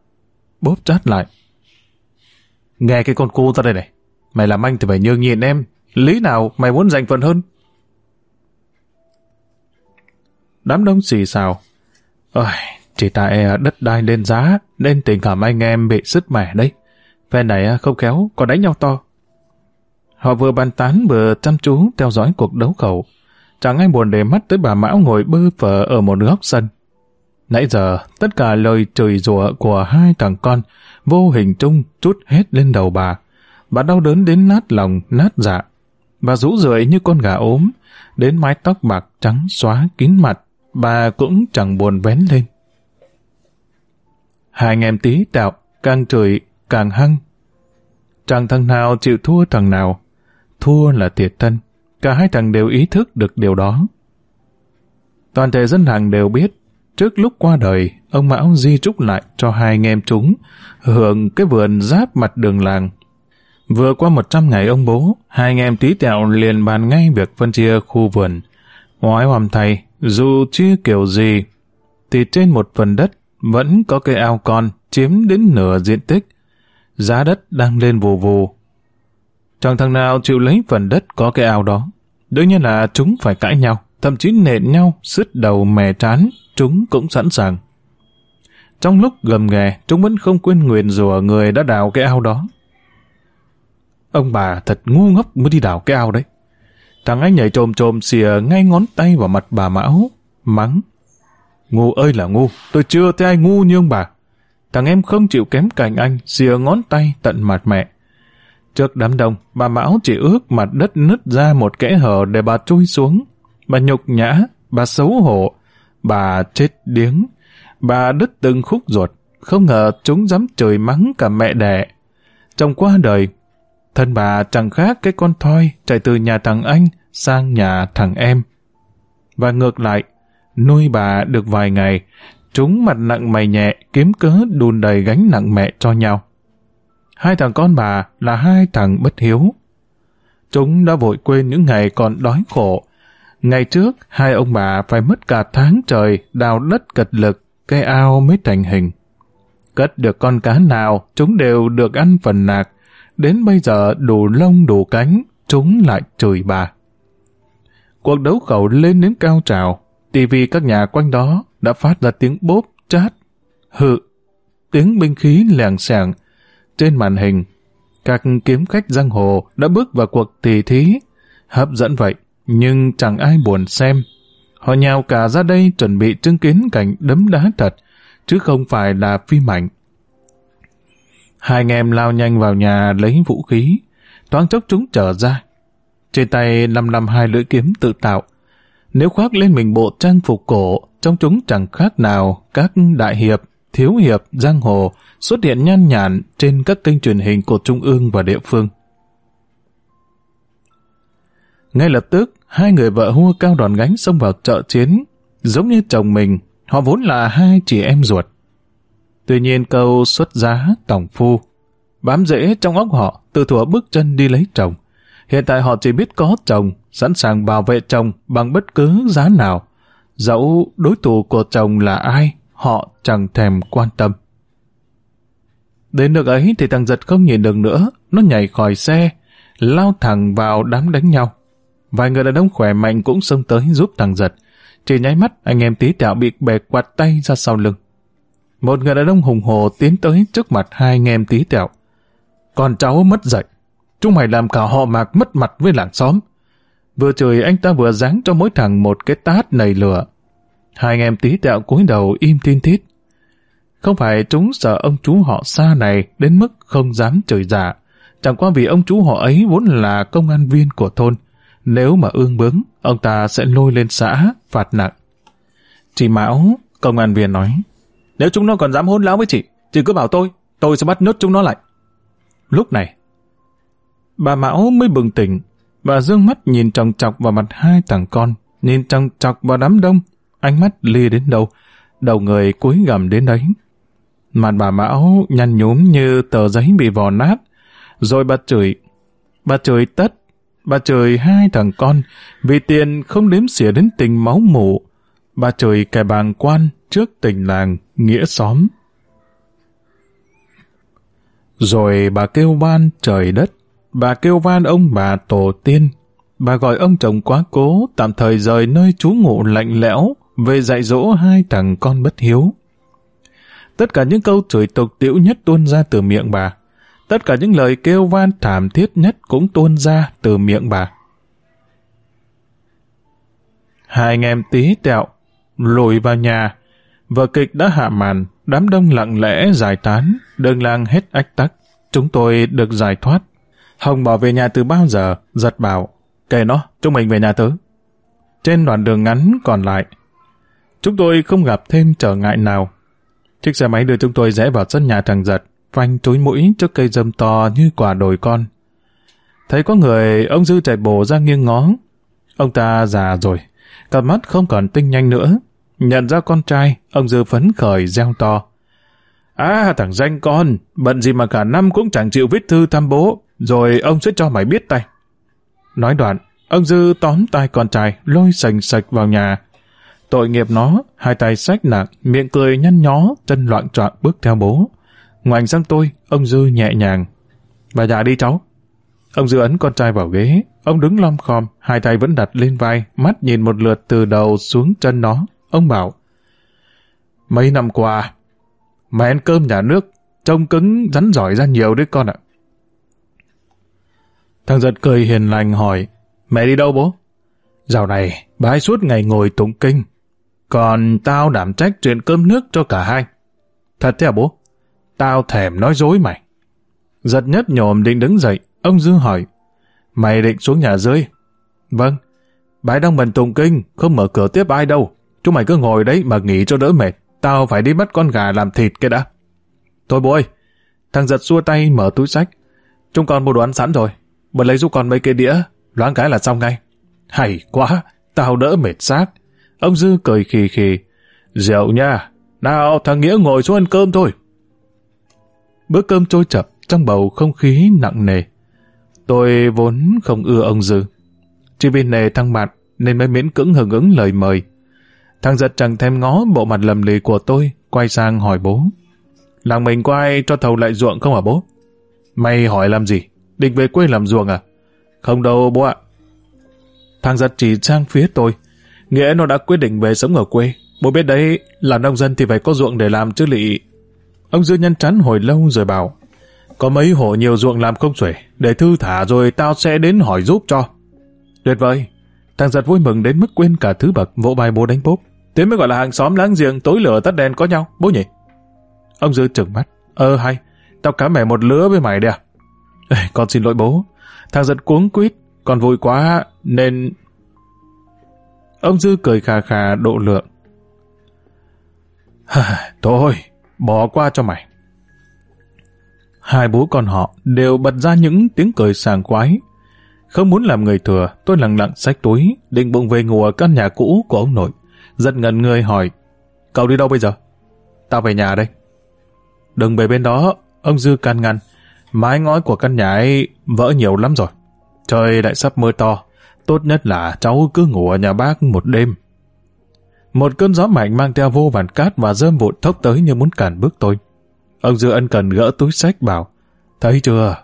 bóp chát lại. Nghe cái con cu ta đây này, mày làm anh thì phải nhường nhịn em, lý nào mày muốn giành phần hơn? Đám đông xì xào. Ôi, chỉ tại e đất đai lên giá, nên tình cảm anh em bị sứt mẻ đấy. Phe này à, không khéo, còn đánh nhau to. Họ vừa bàn tán vừa chăm chú theo dõi cuộc đấu khẩu. Chẳng ai buồn để mắt tới bà Mão ngồi bơ phở ở một góc sân. Nãy giờ, tất cả lời chửi rủa của hai thằng con vô hình chung chút hết lên đầu bà. Bà đau đớn đến nát lòng, nát dạ. Bà rũ rượi như con gà ốm, đến mái tóc bạc trắng xóa kín mặt, bà cũng chẳng buồn vén lên. Hai anh em tí tạo, càng chửi, càng hăng. Chẳng thằng nào chịu thua thằng nào. Thua là thiệt thân. Cả hai thằng đều ý thức được điều đó. Toàn thể dân làng đều biết, trước lúc qua đời, ông Mão di trúc lại cho hai anh em chúng, hưởng cái vườn giáp mặt đường làng. Vừa qua một trăm ngày ông bố, hai anh em tí tẹo liền bàn ngay việc phân chia khu vườn. Ngoái hoàm thầy, dù chia kiểu gì, thì trên một phần đất vẫn có cây ao con chiếm đến nửa diện tích. Giá đất đang lên vù vù. Chẳng thằng nào chịu lấy phần đất có cái ao đó. Đương nhiên là chúng phải cãi nhau, thậm chí nện nhau, sứt đầu mè trán, chúng cũng sẵn sàng. trong lúc gầm ghè, chúng vẫn không quên nguyền rủa người đã đào cái ao đó. Ông bà thật ngu ngốc mới đi đào cái ao đấy. Thằng anh nhảy trồm trồm xìa ngay ngón tay vào mặt bà Mão, mắng. Ngu ơi là ngu, tôi chưa thấy ai ngu như ông bà. Thằng em không chịu kém cạnh anh, xìa ngón tay tận mặt mẹ. Trước đám đông, bà Mão chỉ ước mặt đất nứt ra một kẽ hở để bà chui xuống. Bà nhục nhã, bà xấu hổ, bà chết điếng, bà đứt từng khúc ruột, không ngờ chúng dám trời mắng cả mẹ đẻ. Trong qua đời, thân bà chẳng khác cái con thoi chạy từ nhà thằng anh sang nhà thằng em. Và ngược lại, nuôi bà được vài ngày, chúng mặt nặng mày nhẹ kiếm cớ đùn đầy gánh nặng mẹ cho nhau. Hai thằng con bà là hai thằng bất hiếu. Chúng đã vội quên những ngày còn đói khổ. Ngày trước, hai ông bà phải mất cả tháng trời đào đất cật lực, cây ao mới thành hình. Cất được con cá nào, chúng đều được ăn phần nạc. Đến bây giờ đủ lông đủ cánh, chúng lại chửi bà. Cuộc đấu khẩu lên đến cao trào, tivi các nhà quanh đó đã phát ra tiếng bốp, chát, hự, tiếng binh khí lèng xèng, trên màn hình, các kiếm khách giang hồ đã bước vào cuộc tỷ thí. Hấp dẫn vậy, nhưng chẳng ai buồn xem. Họ nhào cả ra đây chuẩn bị chứng kiến cảnh đấm đá thật, chứ không phải là phim ảnh. Hai anh em lao nhanh vào nhà lấy vũ khí, toán chốc chúng trở ra. Trên tay năm năm hai lưỡi kiếm tự tạo. Nếu khoác lên mình bộ trang phục cổ, trong chúng chẳng khác nào các đại hiệp, thiếu hiệp, giang hồ, xuất hiện nhan nhản trên các kênh truyền hình của Trung ương và địa phương. Ngay lập tức, hai người vợ hua cao đòn gánh xông vào chợ chiến, giống như chồng mình, họ vốn là hai chị em ruột. Tuy nhiên câu xuất giá tổng phu, bám rễ trong óc họ từ thuở bước chân đi lấy chồng. Hiện tại họ chỉ biết có chồng, sẵn sàng bảo vệ chồng bằng bất cứ giá nào. Dẫu đối thủ của chồng là ai, họ chẳng thèm quan tâm. Đến nước ấy thì thằng giật không nhìn được nữa, nó nhảy khỏi xe, lao thẳng vào đám đánh nhau. Vài người đàn ông khỏe mạnh cũng xông tới giúp thằng giật. Chỉ nháy mắt, anh em tí tẹo bị bè quạt tay ra sau lưng. Một người đàn ông hùng hồ tiến tới trước mặt hai anh em tí tẹo. Còn cháu mất dậy. Chúng mày làm cả họ mạc mất mặt với làng xóm. Vừa chửi anh ta vừa giáng cho mỗi thằng một cái tát nầy lửa. Hai anh em tí tẹo cúi đầu im tin thít. Không phải chúng sợ ông chú họ xa này đến mức không dám chửi giả. Chẳng qua vì ông chú họ ấy vốn là công an viên của thôn. Nếu mà ương bướng, ông ta sẽ lôi lên xã, phạt nặng. Chị Mão, công an viên nói, nếu chúng nó còn dám hôn láo với chị, chị cứ bảo tôi, tôi sẽ bắt nhốt chúng nó lại. Lúc này, bà Mão mới bừng tỉnh, bà dương mắt nhìn tròng chọc vào mặt hai thằng con, nhìn tròng chọc vào đám đông, ánh mắt lia đến đâu, đầu người cúi gầm đến đấy. Mặt bà Mão nhăn nhúm như tờ giấy bị vò nát. Rồi bà chửi. Bà chửi tất. Bà chửi hai thằng con vì tiền không đếm xỉa đến tình máu mủ. Bà chửi kẻ bàng quan trước tình làng, nghĩa xóm. Rồi bà kêu van trời đất. Bà kêu van ông bà tổ tiên. Bà gọi ông chồng quá cố tạm thời rời nơi trú ngụ lạnh lẽo về dạy dỗ hai thằng con bất hiếu. Tất cả những câu chửi tục tiễu nhất tuôn ra từ miệng bà. Tất cả những lời kêu van thảm thiết nhất cũng tuôn ra từ miệng bà. Hai anh em tí tẹo, lùi vào nhà. Vở kịch đã hạ màn, đám đông lặng lẽ giải tán, đường làng hết ách tắc. Chúng tôi được giải thoát. Hồng bỏ về nhà từ bao giờ, giật bảo, kệ nó, chúng mình về nhà tớ. Trên đoạn đường ngắn còn lại, chúng tôi không gặp thêm trở ngại nào. Chiếc xe máy đưa chúng tôi rẽ vào sân nhà thằng giật, phanh túi mũi trước cây dâm to như quả đồi con. Thấy có người, ông Dư chạy bổ ra nghiêng ngó. Ông ta già rồi, cặp mắt không còn tinh nhanh nữa. Nhận ra con trai, ông Dư phấn khởi reo to. À, thằng danh con, bận gì mà cả năm cũng chẳng chịu viết thư thăm bố, rồi ông sẽ cho mày biết tay. Nói đoạn, ông Dư tóm tay con trai, lôi sành sạch vào nhà, Tội nghiệp nó, hai tay sách nặng, miệng cười nhăn nhó, chân loạn trọn bước theo bố. Ngoảnh sang tôi, ông Dư nhẹ nhàng. Bà già đi cháu. Ông Dư ấn con trai vào ghế, ông đứng lom khom, hai tay vẫn đặt lên vai, mắt nhìn một lượt từ đầu xuống chân nó. Ông bảo, mấy năm qua, mẹ ăn cơm nhà nước, trông cứng, rắn giỏi ra nhiều đấy con ạ. Thằng giật cười hiền lành hỏi, mẹ đi đâu bố? Dạo này, bà ấy suốt ngày ngồi tụng kinh, còn tao đảm trách chuyện cơm nước cho cả hai. Thật thế à bố? Tao thèm nói dối mày. Giật nhất nhồm định đứng dậy, ông dương hỏi, mày định xuống nhà dưới? Vâng, bái đang bần tùng kinh, không mở cửa tiếp ai đâu. Chúng mày cứ ngồi đấy mà nghỉ cho đỡ mệt. Tao phải đi bắt con gà làm thịt kia đã. Thôi bố ơi, thằng giật xua tay mở túi sách. Chúng con mua đồ ăn sẵn rồi. Bật lấy giúp con mấy cái đĩa, loáng cái là xong ngay. Hay quá, tao đỡ mệt xác. Ông Dư cười khì khì. Rượu nha, nào thằng Nghĩa ngồi xuống ăn cơm thôi. Bữa cơm trôi chập trong bầu không khí nặng nề. Tôi vốn không ưa ông Dư. Chỉ vì nề thăng mặt nên mới miễn cưỡng hưởng ứng lời mời. Thằng giật chẳng thèm ngó bộ mặt lầm lì của tôi, quay sang hỏi bố. Làng mình có ai cho thầu lại ruộng không hả bố? Mày hỏi làm gì? Định về quê làm ruộng à? Không đâu bố ạ. Thằng giật chỉ sang phía tôi. Nghĩa nó đã quyết định về sống ở quê. Bố biết đấy, là nông dân thì phải có ruộng để làm chứ lị. Ông Dư nhân chắn hồi lâu rồi bảo. Có mấy hộ nhiều ruộng làm không xuể, để thư thả rồi tao sẽ đến hỏi giúp cho. Tuyệt vời. Thằng giật vui mừng đến mức quên cả thứ bậc vỗ bài bố đánh bốp. Thế mới gọi là hàng xóm láng giềng tối lửa tắt đèn có nhau, bố nhỉ? Ông Dư trừng mắt. Ơ hay, tao cá mẻ một lứa với mày đi à? Ê, con xin lỗi bố. Thằng giật cuống quýt, con vui quá nên... Ông Dư cười khà khà độ lượng. Thôi, bỏ qua cho mày. Hai bố con họ đều bật ra những tiếng cười sàng khoái. Không muốn làm người thừa, tôi lặng lặng xách túi, định bụng về ngủ ở căn nhà cũ của ông nội. Giật ngần người hỏi, cậu đi đâu bây giờ? Tao về nhà đây. Đừng về bên đó, ông Dư can ngăn. Mái ngói của căn nhà ấy vỡ nhiều lắm rồi. Trời lại sắp mưa to, tốt nhất là cháu cứ ngủ ở nhà bác một đêm. Một cơn gió mạnh mang theo vô vàn cát và rơm vụn thốc tới như muốn cản bước tôi. Ông Dư ân cần gỡ túi sách bảo, thấy chưa,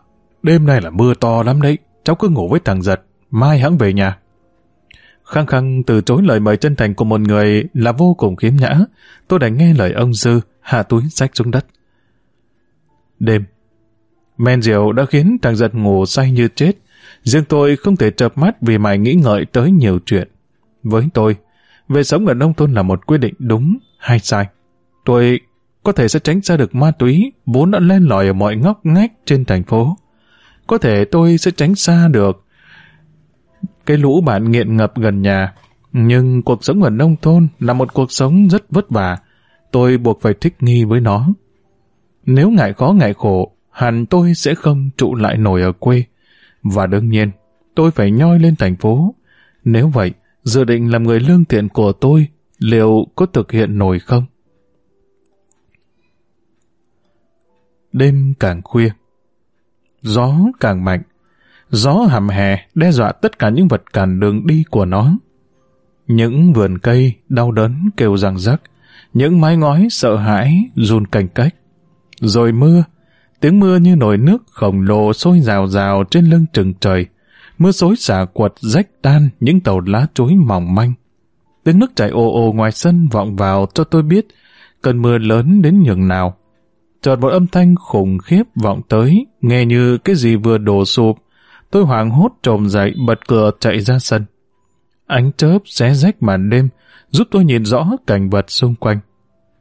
đêm nay là mưa to lắm đấy, cháu cứ ngủ với thằng giật, mai hắn về nhà. Khăng khăng từ chối lời mời chân thành của một người là vô cùng khiếm nhã, tôi đã nghe lời ông Dư hạ túi sách xuống đất. Đêm, men rượu đã khiến thằng giật ngủ say như chết, riêng tôi không thể chợp mắt vì mày nghĩ ngợi tới nhiều chuyện. Với tôi, về sống ở nông thôn là một quyết định đúng hay sai. Tôi có thể sẽ tránh xa được ma túy vốn đã len lỏi ở mọi ngóc ngách trên thành phố. Có thể tôi sẽ tránh xa được cái lũ bạn nghiện ngập gần nhà. Nhưng cuộc sống ở nông thôn là một cuộc sống rất vất vả. Tôi buộc phải thích nghi với nó. Nếu ngại khó ngại khổ, hẳn tôi sẽ không trụ lại nổi ở quê. Và đương nhiên, tôi phải nhoi lên thành phố. Nếu vậy, dự định làm người lương thiện của tôi liệu có thực hiện nổi không? Đêm càng khuya, gió càng mạnh, gió hầm hè đe dọa tất cả những vật cản đường đi của nó. Những vườn cây đau đớn kêu răng rắc, những mái ngói sợ hãi run cành cách. Rồi mưa, tiếng mưa như nồi nước khổng lồ sôi rào rào trên lưng trừng trời. Mưa xối xả quật rách tan những tàu lá chuối mỏng manh. Tiếng nước chảy ồ ồ ngoài sân vọng vào cho tôi biết cơn mưa lớn đến nhường nào. Chợt một âm thanh khủng khiếp vọng tới, nghe như cái gì vừa đổ sụp. Tôi hoảng hốt trồm dậy bật cửa chạy ra sân. Ánh chớp xé rách màn đêm, giúp tôi nhìn rõ cảnh vật xung quanh.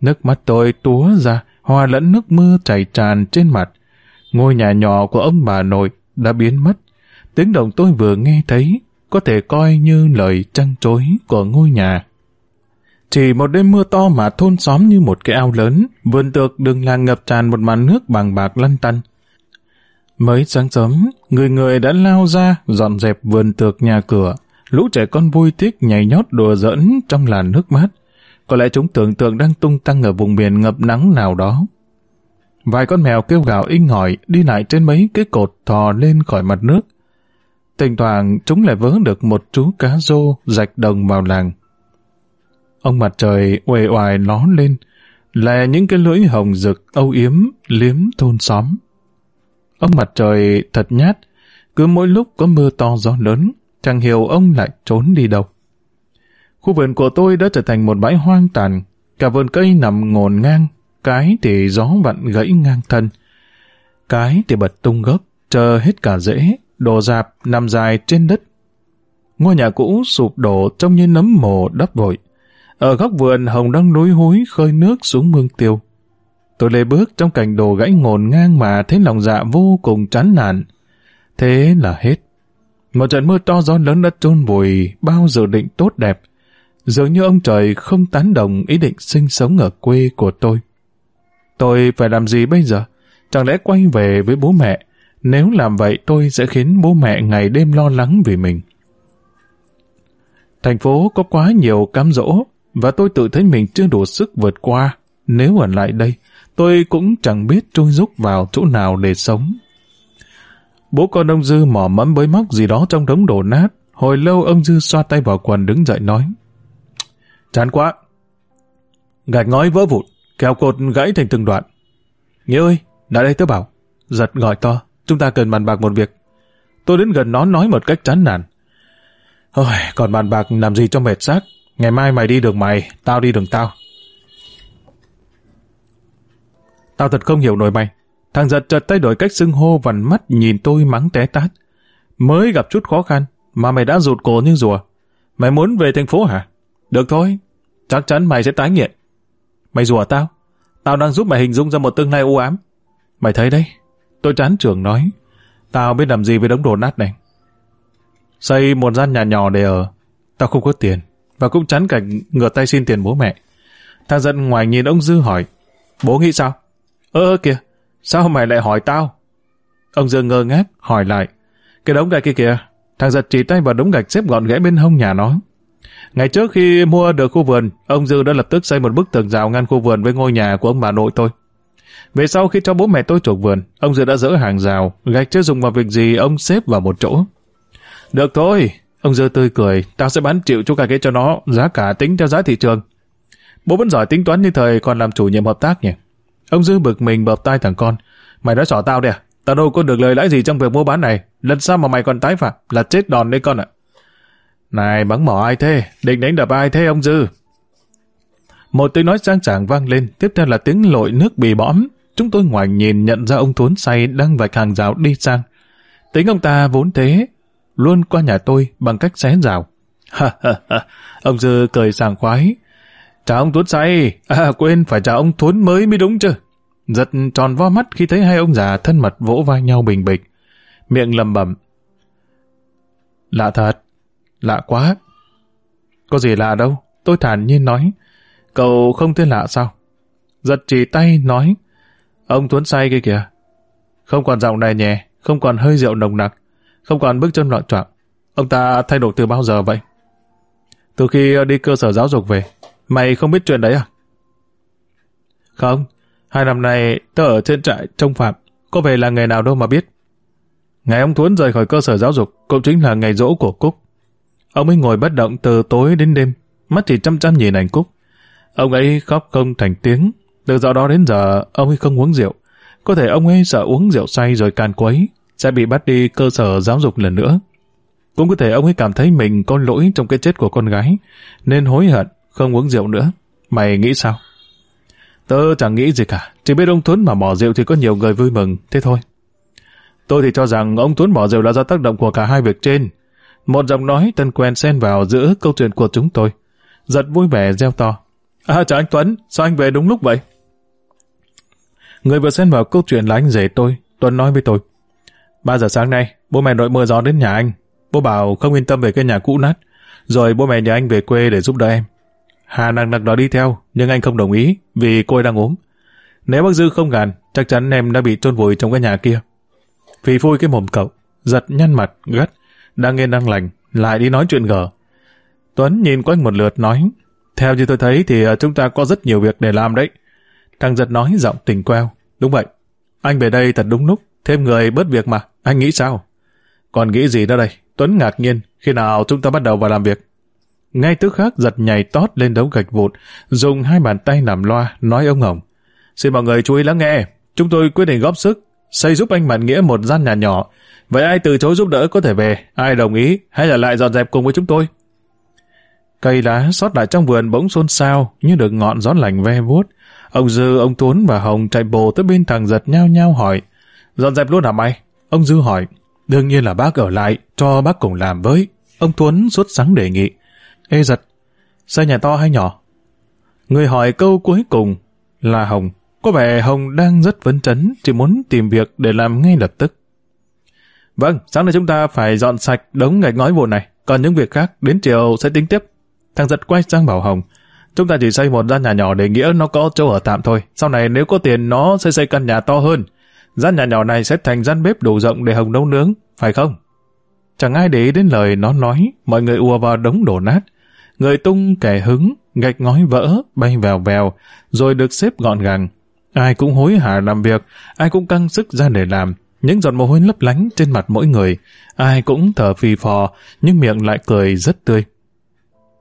Nước mắt tôi túa ra, hòa lẫn nước mưa chảy tràn trên mặt. Ngôi nhà nhỏ của ông bà nội đã biến mất. Tiếng động tôi vừa nghe thấy có thể coi như lời trăng trối của ngôi nhà. Chỉ một đêm mưa to mà thôn xóm như một cái ao lớn, vườn tược đường làng ngập tràn một màn nước bằng bạc lăn tăn. Mới sáng sớm, người người đã lao ra dọn dẹp vườn tược nhà cửa, lũ trẻ con vui thích nhảy nhót đùa giỡn trong làn nước mát. Có lẽ chúng tưởng tượng đang tung tăng ở vùng biển ngập nắng nào đó. Vài con mèo kêu gào inh ngòi đi lại trên mấy cái cột thò lên khỏi mặt nước. Thỉnh thoảng chúng lại vớ được một chú cá rô rạch đồng vào làng. Ông mặt trời uể oải ló lên, là những cái lưỡi hồng rực âu yếm liếm thôn xóm. Ông mặt trời thật nhát, cứ mỗi lúc có mưa to gió lớn, chẳng hiểu ông lại trốn đi đâu. Khu vườn của tôi đã trở thành một bãi hoang tàn, cả vườn cây nằm ngổn ngang, cái thì gió vặn gãy ngang thân. Cái thì bật tung gốc, chờ hết cả rễ, đồ dạp nằm dài trên đất. Ngôi nhà cũ sụp đổ trông như nấm mồ đắp vội. Ở góc vườn Hồng đang núi húi khơi nước xuống mương tiêu. Tôi lê bước trong cảnh đồ gãy ngổn ngang mà thấy lòng dạ vô cùng chán nản. Thế là hết. Một trận mưa to gió lớn đã trôn vùi bao dự định tốt đẹp. Dường như ông trời không tán đồng ý định sinh sống ở quê của tôi. Tôi phải làm gì bây giờ? Chẳng lẽ quay về với bố mẹ? Nếu làm vậy tôi sẽ khiến bố mẹ ngày đêm lo lắng vì mình. Thành phố có quá nhiều cám dỗ và tôi tự thấy mình chưa đủ sức vượt qua. Nếu ở lại đây, tôi cũng chẳng biết trôi rúc vào chỗ nào để sống. Bố con ông Dư mò mẫm bới móc gì đó trong đống đổ nát. Hồi lâu ông Dư xoa tay vào quần đứng dậy nói. Chán quá. Gạch ngói vỡ vụn, kéo cột gãy thành từng đoạn. Nghĩa ơi, đã đây tớ bảo. Giật gọi to, chúng ta cần bàn bạc một việc. Tôi đến gần nó nói một cách chán nản. Ôi, còn bàn bạc làm gì cho mệt xác. Ngày mai mày đi đường mày, tao đi đường tao. Tao thật không hiểu nổi mày. Thằng giật chợt tay đổi cách xưng hô vằn mắt nhìn tôi mắng té tát. Mới gặp chút khó khăn, mà mày đã rụt cổ như rùa. Mày muốn về thành phố hả? Được thôi, chắc chắn mày sẽ tái nghiện. Mày rùa tao? Tao đang giúp mày hình dung ra một tương lai u ám. Mày thấy đấy, tôi chán trưởng nói. Tao biết làm gì với đống đồ nát này. Xây một gian nhà nhỏ để ở. Tao không có tiền, và cũng chán cảnh ngửa tay xin tiền bố mẹ. Thằng giận ngoài nhìn ông Dư hỏi, bố nghĩ sao? Ơ kìa, sao mày lại hỏi tao? Ông Dư ngơ ngác, hỏi lại, cái đống gạch kia kìa, thằng giật chỉ tay vào đống gạch xếp gọn ghẽ bên hông nhà nó. Ngày trước khi mua được khu vườn, ông Dư đã lập tức xây một bức tường rào ngăn khu vườn với ngôi nhà của ông bà nội tôi. Về sau khi cho bố mẹ tôi chuộc vườn, ông Dư đã dỡ hàng rào, gạch chưa dùng vào việc gì ông xếp vào một chỗ. Được thôi, ông Dư tươi cười, tao sẽ bán chịu cho cả cái cho nó, giá cả tính theo giá thị trường. Bố vẫn giỏi tính toán như thời còn làm chủ nhiệm hợp tác nhỉ. Ông Dư bực mình bập tay thằng con. Mày nói xỏ tao đi à? Tao đâu có được lời lãi gì trong việc mua bán này. Lần sau mà mày còn tái phạm là chết đòn đấy con ạ. Này bắn mỏ ai thế? Định đánh đập ai thế ông Dư? Một tiếng nói sang sảng vang lên, tiếp theo là tiếng lội nước bị bõm. Chúng tôi ngoảnh nhìn nhận ra ông Thốn say đang vạch hàng rào đi sang. Tính ông ta vốn thế, luôn qua nhà tôi bằng cách xé rào. Ha ha ha, ông Dư cười sảng khoái. Chào ông Thốn say, à quên phải chào ông Thốn mới mới đúng chứ. Giật tròn vo mắt khi thấy hai ông già thân mật vỗ vai nhau bình bịch. Miệng lầm bẩm. Lạ thật, lạ quá. Có gì lạ đâu, tôi thản nhiên nói. Cậu không thấy lạ sao? Giật chỉ tay nói. Ông Tuấn say kia kìa. Không còn giọng này nhẹ, không còn hơi rượu nồng nặc, không còn bước chân loạn trọng. Ông ta thay đổi từ bao giờ vậy? Từ khi đi cơ sở giáo dục về, mày không biết chuyện đấy à? Không, hai năm nay tớ ở trên trại trông phạm, có về là ngày nào đâu mà biết. Ngày ông Thuấn rời khỏi cơ sở giáo dục cũng chính là ngày rỗ của Cúc. Ông ấy ngồi bất động từ tối đến đêm, mắt chỉ chăm chăm nhìn ảnh Cúc. Ông ấy khóc không thành tiếng, từ dạo đó đến giờ ông ấy không uống rượu. Có thể ông ấy sợ uống rượu say rồi can quấy, sẽ bị bắt đi cơ sở giáo dục lần nữa. Cũng có thể ông ấy cảm thấy mình có lỗi trong cái chết của con gái, nên hối hận, không uống rượu nữa. Mày nghĩ sao? Tớ chẳng nghĩ gì cả, chỉ biết ông Tuấn mà bỏ rượu thì có nhiều người vui mừng, thế thôi. Tôi thì cho rằng ông Tuấn bỏ rượu là do tác động của cả hai việc trên. Một giọng nói tân quen xen vào giữa câu chuyện của chúng tôi. Giật vui vẻ reo to. À chào anh Tuấn, sao anh về đúng lúc vậy? Người vừa xen vào câu chuyện là anh rể tôi, Tuấn nói với tôi. 3 giờ sáng nay, bố mẹ đội mưa gió đến nhà anh. Bố bảo không yên tâm về cái nhà cũ nát, rồi bố mẹ nhà anh về quê để giúp đỡ em. Hà nặng nặng đó đi theo, nhưng anh không đồng ý vì cô ấy đang ốm. Nếu bác Dư không gàn, chắc chắn em đã bị chôn vùi trong cái nhà kia. Vì phui cái mồm cậu, giật nhăn mặt, gắt, đang yên đang lành, lại đi nói chuyện gở. Tuấn nhìn quanh một lượt nói, theo như tôi thấy thì à, chúng ta có rất nhiều việc để làm đấy. Thằng giật nói giọng tình queo. Đúng vậy, anh về đây thật đúng lúc, thêm người bớt việc mà, anh nghĩ sao? Còn nghĩ gì đó đây? Tuấn ngạc nhiên, khi nào chúng ta bắt đầu vào làm việc? Ngay tức khắc giật nhảy tót lên đấu gạch vụt, dùng hai bàn tay làm loa, nói ông Hồng. Xin mọi người chú ý lắng nghe, chúng tôi quyết định góp sức, xây giúp anh Mạnh Nghĩa một gian nhà nhỏ. Vậy ai từ chối giúp đỡ có thể về, ai đồng ý hay là lại dọn dẹp cùng với chúng tôi? Cây lá sót lại trong vườn bỗng xôn xao như được ngọn gió lành ve vuốt. Ông Dư, ông Tuấn và Hồng chạy bồ tới bên thằng giật nhau nhau hỏi. Dọn dẹp luôn hả mày? Ông Dư hỏi. Đương nhiên là bác ở lại, cho bác cùng làm với. Ông Tuấn suốt sáng đề nghị. Ê giật, xây nhà to hay nhỏ? Người hỏi câu cuối cùng là Hồng. Có vẻ Hồng đang rất vấn chấn, chỉ muốn tìm việc để làm ngay lập tức. Vâng, sáng nay chúng ta phải dọn sạch đống gạch ngói vụn này, còn những việc khác đến chiều sẽ tính tiếp. Thằng giật quay sang bảo Hồng, chúng ta chỉ xây một gian nhà nhỏ để nghĩa nó có chỗ ở tạm thôi. Sau này nếu có tiền nó sẽ xây căn nhà to hơn. Gian nhà nhỏ này sẽ thành gian bếp đủ rộng để Hồng nấu nướng, phải không? Chẳng ai để ý đến lời nó nói, mọi người ùa vào đống đổ nát. Người tung kẻ hứng, gạch ngói vỡ, bay vèo vèo, rồi được xếp gọn gàng. Ai cũng hối hả làm việc, ai cũng căng sức ra để làm. Những giọt mồ hôi lấp lánh trên mặt mỗi người. Ai cũng thở phì phò, nhưng miệng lại cười rất tươi.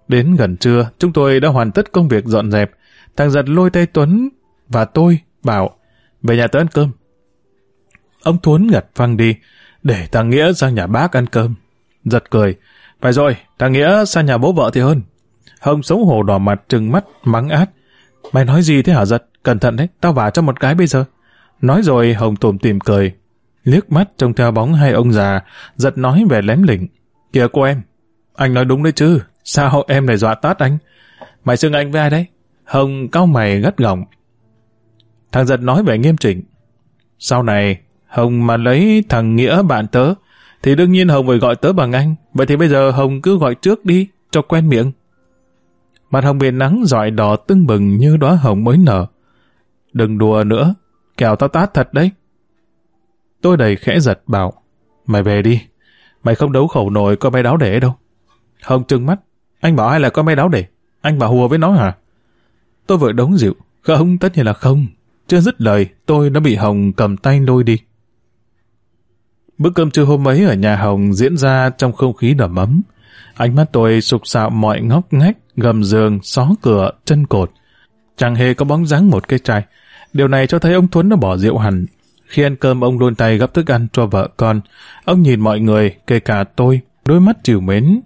Đến gần trưa, chúng tôi đã hoàn tất công việc dọn dẹp. Thằng giật lôi tay Tuấn và tôi bảo, về nhà tới ăn cơm. Ông Tuấn gật phăng đi, để thằng Nghĩa sang nhà bác ăn cơm. Giật cười, phải rồi, thằng Nghĩa sang nhà bố vợ thì hơn. Hồng xấu hổ đỏ mặt trừng mắt, mắng át. Mày nói gì thế hả giật? Cẩn thận đấy, tao vả cho một cái bây giờ. Nói rồi Hồng tủm tìm cười. Liếc mắt trông theo bóng hai ông già, giật nói về lém lỉnh. Kìa cô em, anh nói đúng đấy chứ, sao em lại dọa tát anh? Mày xưng anh với ai đấy? Hồng cao mày gắt gỏng. Thằng giật nói về nghiêm chỉnh. Sau này, Hồng mà lấy thằng Nghĩa bạn tớ, thì đương nhiên Hồng phải gọi tớ bằng anh. Vậy thì bây giờ Hồng cứ gọi trước đi, cho quen miệng. Mặt Hồng bị nắng dọi đỏ tưng bừng như đóa hồng mới nở. Đừng đùa nữa, kẻo tao tát thật đấy. Tôi đầy khẽ giật bảo, mày về đi, mày không đấu khẩu nổi con bé đáo để đâu. Hồng trừng mắt, anh bảo ai là con bé đáo để, anh bảo hùa với nó hả? Tôi vội đống dịu, không, tất nhiên là không. Chưa dứt lời, tôi đã bị Hồng cầm tay lôi đi. Bữa cơm trưa hôm ấy ở nhà Hồng diễn ra trong không khí đầm ấm. Ánh mắt tôi sục sạo mọi ngóc ngách, gầm giường, xó cửa, chân cột. Chẳng hề có bóng dáng một cây trai. Điều này cho thấy ông Thuấn đã bỏ rượu hẳn. Khi ăn cơm ông luôn tay gấp thức ăn cho vợ con. Ông nhìn mọi người, kể cả tôi, đôi mắt chiều mến.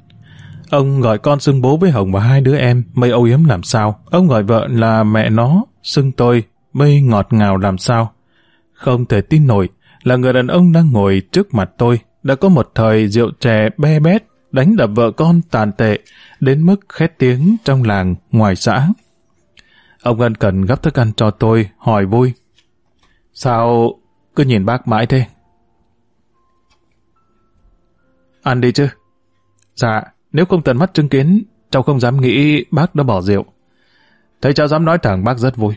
Ông gọi con xưng bố với Hồng và hai đứa em, mây âu yếm làm sao. Ông gọi vợ là mẹ nó, xưng tôi, mây ngọt ngào làm sao. Không thể tin nổi, là người đàn ông đang ngồi trước mặt tôi, đã có một thời rượu chè be bét, đánh đập vợ con tàn tệ, đến mức khét tiếng trong làng, ngoài xã. Ông ân cần gấp thức ăn cho tôi, hỏi vui. Sao cứ nhìn bác mãi thế? Ăn đi chứ. Dạ, nếu không tận mắt chứng kiến, cháu không dám nghĩ bác đã bỏ rượu. thấy cháu dám nói thẳng bác rất vui.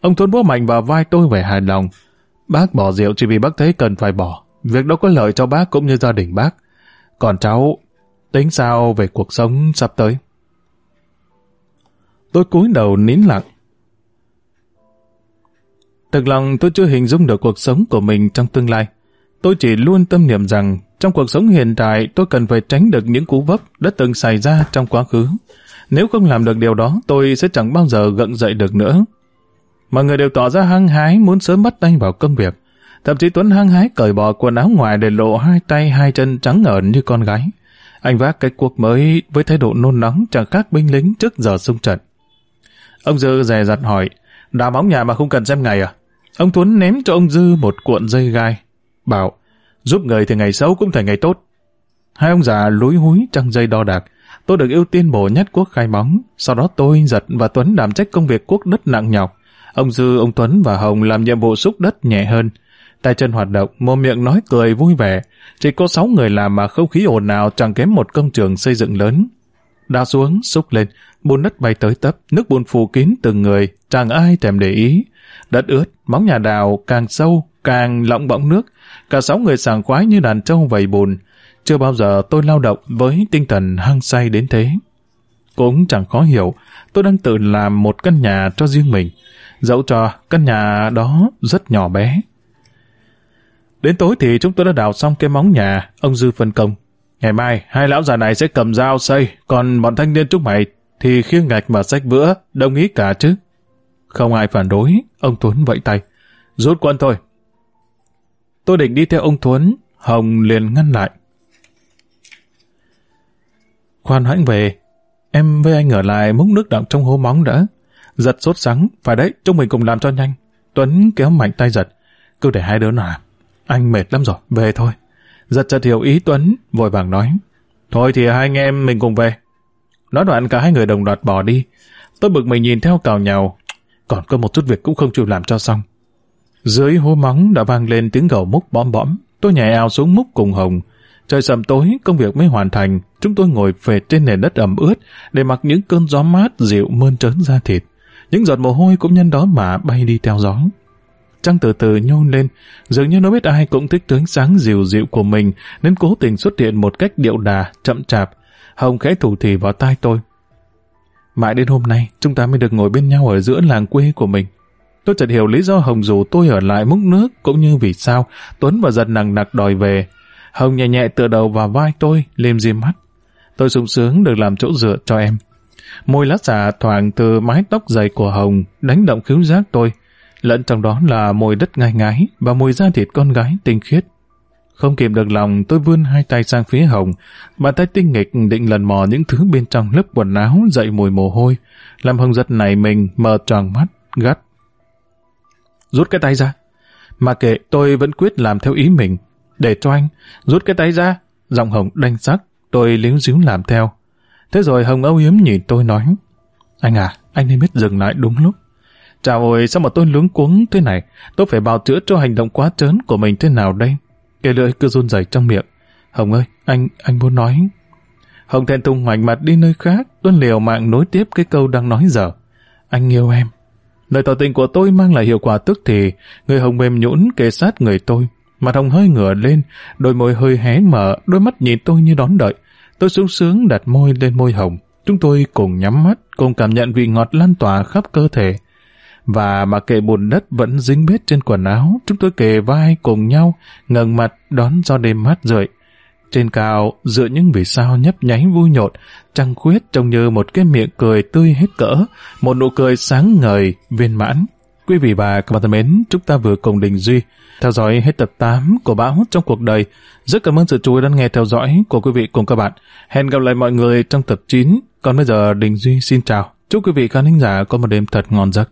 Ông Tuấn bố mạnh vào vai tôi vẻ hài lòng. Bác bỏ rượu chỉ vì bác thấy cần phải bỏ. Việc đó có lợi cho bác cũng như gia đình bác. Còn cháu, tính sao về cuộc sống sắp tới? Tôi cúi đầu nín lặng. Thực lòng tôi chưa hình dung được cuộc sống của mình trong tương lai. Tôi chỉ luôn tâm niệm rằng trong cuộc sống hiện tại tôi cần phải tránh được những cú vấp đã từng xảy ra trong quá khứ. Nếu không làm được điều đó, tôi sẽ chẳng bao giờ gượng dậy được nữa. Mọi người đều tỏ ra hăng hái muốn sớm bắt tay vào công việc. Thậm chí Tuấn hăng hái cởi bỏ quần áo ngoài để lộ hai tay hai chân trắng ngợn như con gái. Anh vác cái cuộc mới với thái độ nôn nóng chẳng khác binh lính trước giờ xung trận. Ông Dư dè dặt hỏi, đá móng nhà mà không cần xem ngày à? Ông Tuấn ném cho ông Dư một cuộn dây gai, bảo, giúp người thì ngày xấu cũng thành ngày tốt. Hai ông già lúi húi trăng dây đo đạc, tôi được ưu tiên bổ nhất quốc khai móng, sau đó tôi, Giật và Tuấn đảm trách công việc quốc đất nặng nhọc. Ông Dư, ông Tuấn và Hồng làm nhiệm vụ xúc đất nhẹ hơn. Tay chân hoạt động, mồm miệng nói cười vui vẻ. Chỉ có sáu người làm mà không khí ồn nào chẳng kém một công trường xây dựng lớn. Đào xuống, xúc lên, bùn đất bay tới tấp, nước bùn phủ kín từng người, chẳng ai thèm để ý. Đất ướt, móng nhà đào càng sâu, càng lọng bọng nước. Cả sáu người sảng khoái như đàn trâu vầy bùn. Chưa bao giờ tôi lao động với tinh thần hăng say đến thế. Cũng chẳng khó hiểu, tôi đang tự làm một căn nhà cho riêng mình. Dẫu cho căn nhà đó rất nhỏ bé. Đến tối thì chúng tôi đã đào xong cái móng nhà, ông Dư phân công. Ngày mai, hai lão già này sẽ cầm dao xây, còn bọn thanh niên chúng mày thì khiêng gạch và sách vữa, đồng ý cả chứ. Không ai phản đối, ông Tuấn vẫy tay. Rút quân thôi. Tôi định đi theo ông Tuấn, Hồng liền ngăn lại. Khoan hãnh về, em với anh ở lại múc nước đọng trong hố móng đã. Giật sốt sắng, phải đấy, chúng mình cùng làm cho nhanh. Tuấn kéo mạnh tay giật. Cứ để hai đứa nào. Anh mệt lắm rồi, về thôi. Giật chợt hiểu ý Tuấn, vội vàng nói. Thôi thì hai anh em mình cùng về. Nói đoạn cả hai người đồng loạt bỏ đi. Tôi bực mình nhìn theo cào nhào. Còn có một chút việc cũng không chịu làm cho xong. Dưới hố móng đã vang lên tiếng gầu múc bom bõm. Tôi nhảy ao xuống múc cùng Hồng. Trời sầm tối, công việc mới hoàn thành. Chúng tôi ngồi phệt trên nền đất ẩm ướt để mặc những cơn gió mát dịu mơn trớn ra thịt. Những giọt mồ hôi cũng nhân đó mà bay đi theo gió. Trăng từ từ nhôn lên, dường như nó biết ai cũng thích tướng sáng dịu dịu của mình nên cố tình xuất hiện một cách điệu đà, chậm chạp. Hồng khẽ thủ thì vào tai tôi. Mãi đến hôm nay, chúng ta mới được ngồi bên nhau ở giữa làng quê của mình. Tôi chợt hiểu lý do Hồng rủ tôi ở lại múc nước cũng như vì sao Tuấn và giật nặng nặc đòi về. Hồng nhẹ nhẹ tựa đầu vào vai tôi, liêm diêm mắt. Tôi sung sướng được làm chỗ dựa cho em. Môi lát xả thoảng từ mái tóc dày của Hồng đánh động khiếu giác tôi. Lẫn trong đó là mùi đất ngai ngái và mùi da thịt con gái tinh khiết. Không kiềm được lòng tôi vươn hai tay sang phía Hồng, bàn tay tinh nghịch định lần mò những thứ bên trong lớp quần áo dậy mùi mồ hôi, làm Hồng giật này mình mở tròn mắt, gắt. Rút cái tay ra. Mà kệ tôi vẫn quyết làm theo ý mình. Để cho anh, rút cái tay ra. Giọng Hồng đanh sắc, tôi liếu díu làm theo. Thế rồi Hồng âu yếm nhìn tôi nói, anh à, anh nên biết dừng lại đúng lúc. Chào ôi, sao mà tôi luống cuống thế này? Tôi phải bào chữa cho hành động quá trớn của mình thế nào đây? Cái lưỡi cứ run rẩy trong miệng. Hồng ơi, anh, anh muốn nói. Hồng thẹn thùng ngoảnh mặt đi nơi khác, tuân liều mạng nối tiếp cái câu đang nói dở. Anh yêu em. Lời tỏ tình của tôi mang lại hiệu quả tức thì, người Hồng mềm nhũn kề sát người tôi. Mặt Hồng hơi ngửa lên, đôi môi hơi hé mở, đôi mắt nhìn tôi như đón đợi. Tôi sung sướng đặt môi lên môi Hồng. Chúng tôi cùng nhắm mắt, cùng cảm nhận vị ngọt lan tỏa khắp cơ thể. Và mà kệ bùn đất vẫn dính bết trên quần áo, chúng tôi kề vai cùng nhau, ngẩng mặt đón gió đêm mát rượi. Trên cao, giữa những vì sao nhấp nháy vui nhộn, trăng khuyết trông như một cái miệng cười tươi hết cỡ, một nụ cười sáng ngời, viên mãn. Quý vị và các bạn thân mến, chúng ta vừa cùng Đình Duy theo dõi hết tập 8 của bão trong cuộc đời. Rất cảm ơn sự chú ý đón nghe theo dõi của quý vị cùng các bạn. Hẹn gặp lại mọi người trong tập 9. Còn bây giờ Đình Duy xin chào. Chúc quý vị khán giả có một đêm thật ngon giấc.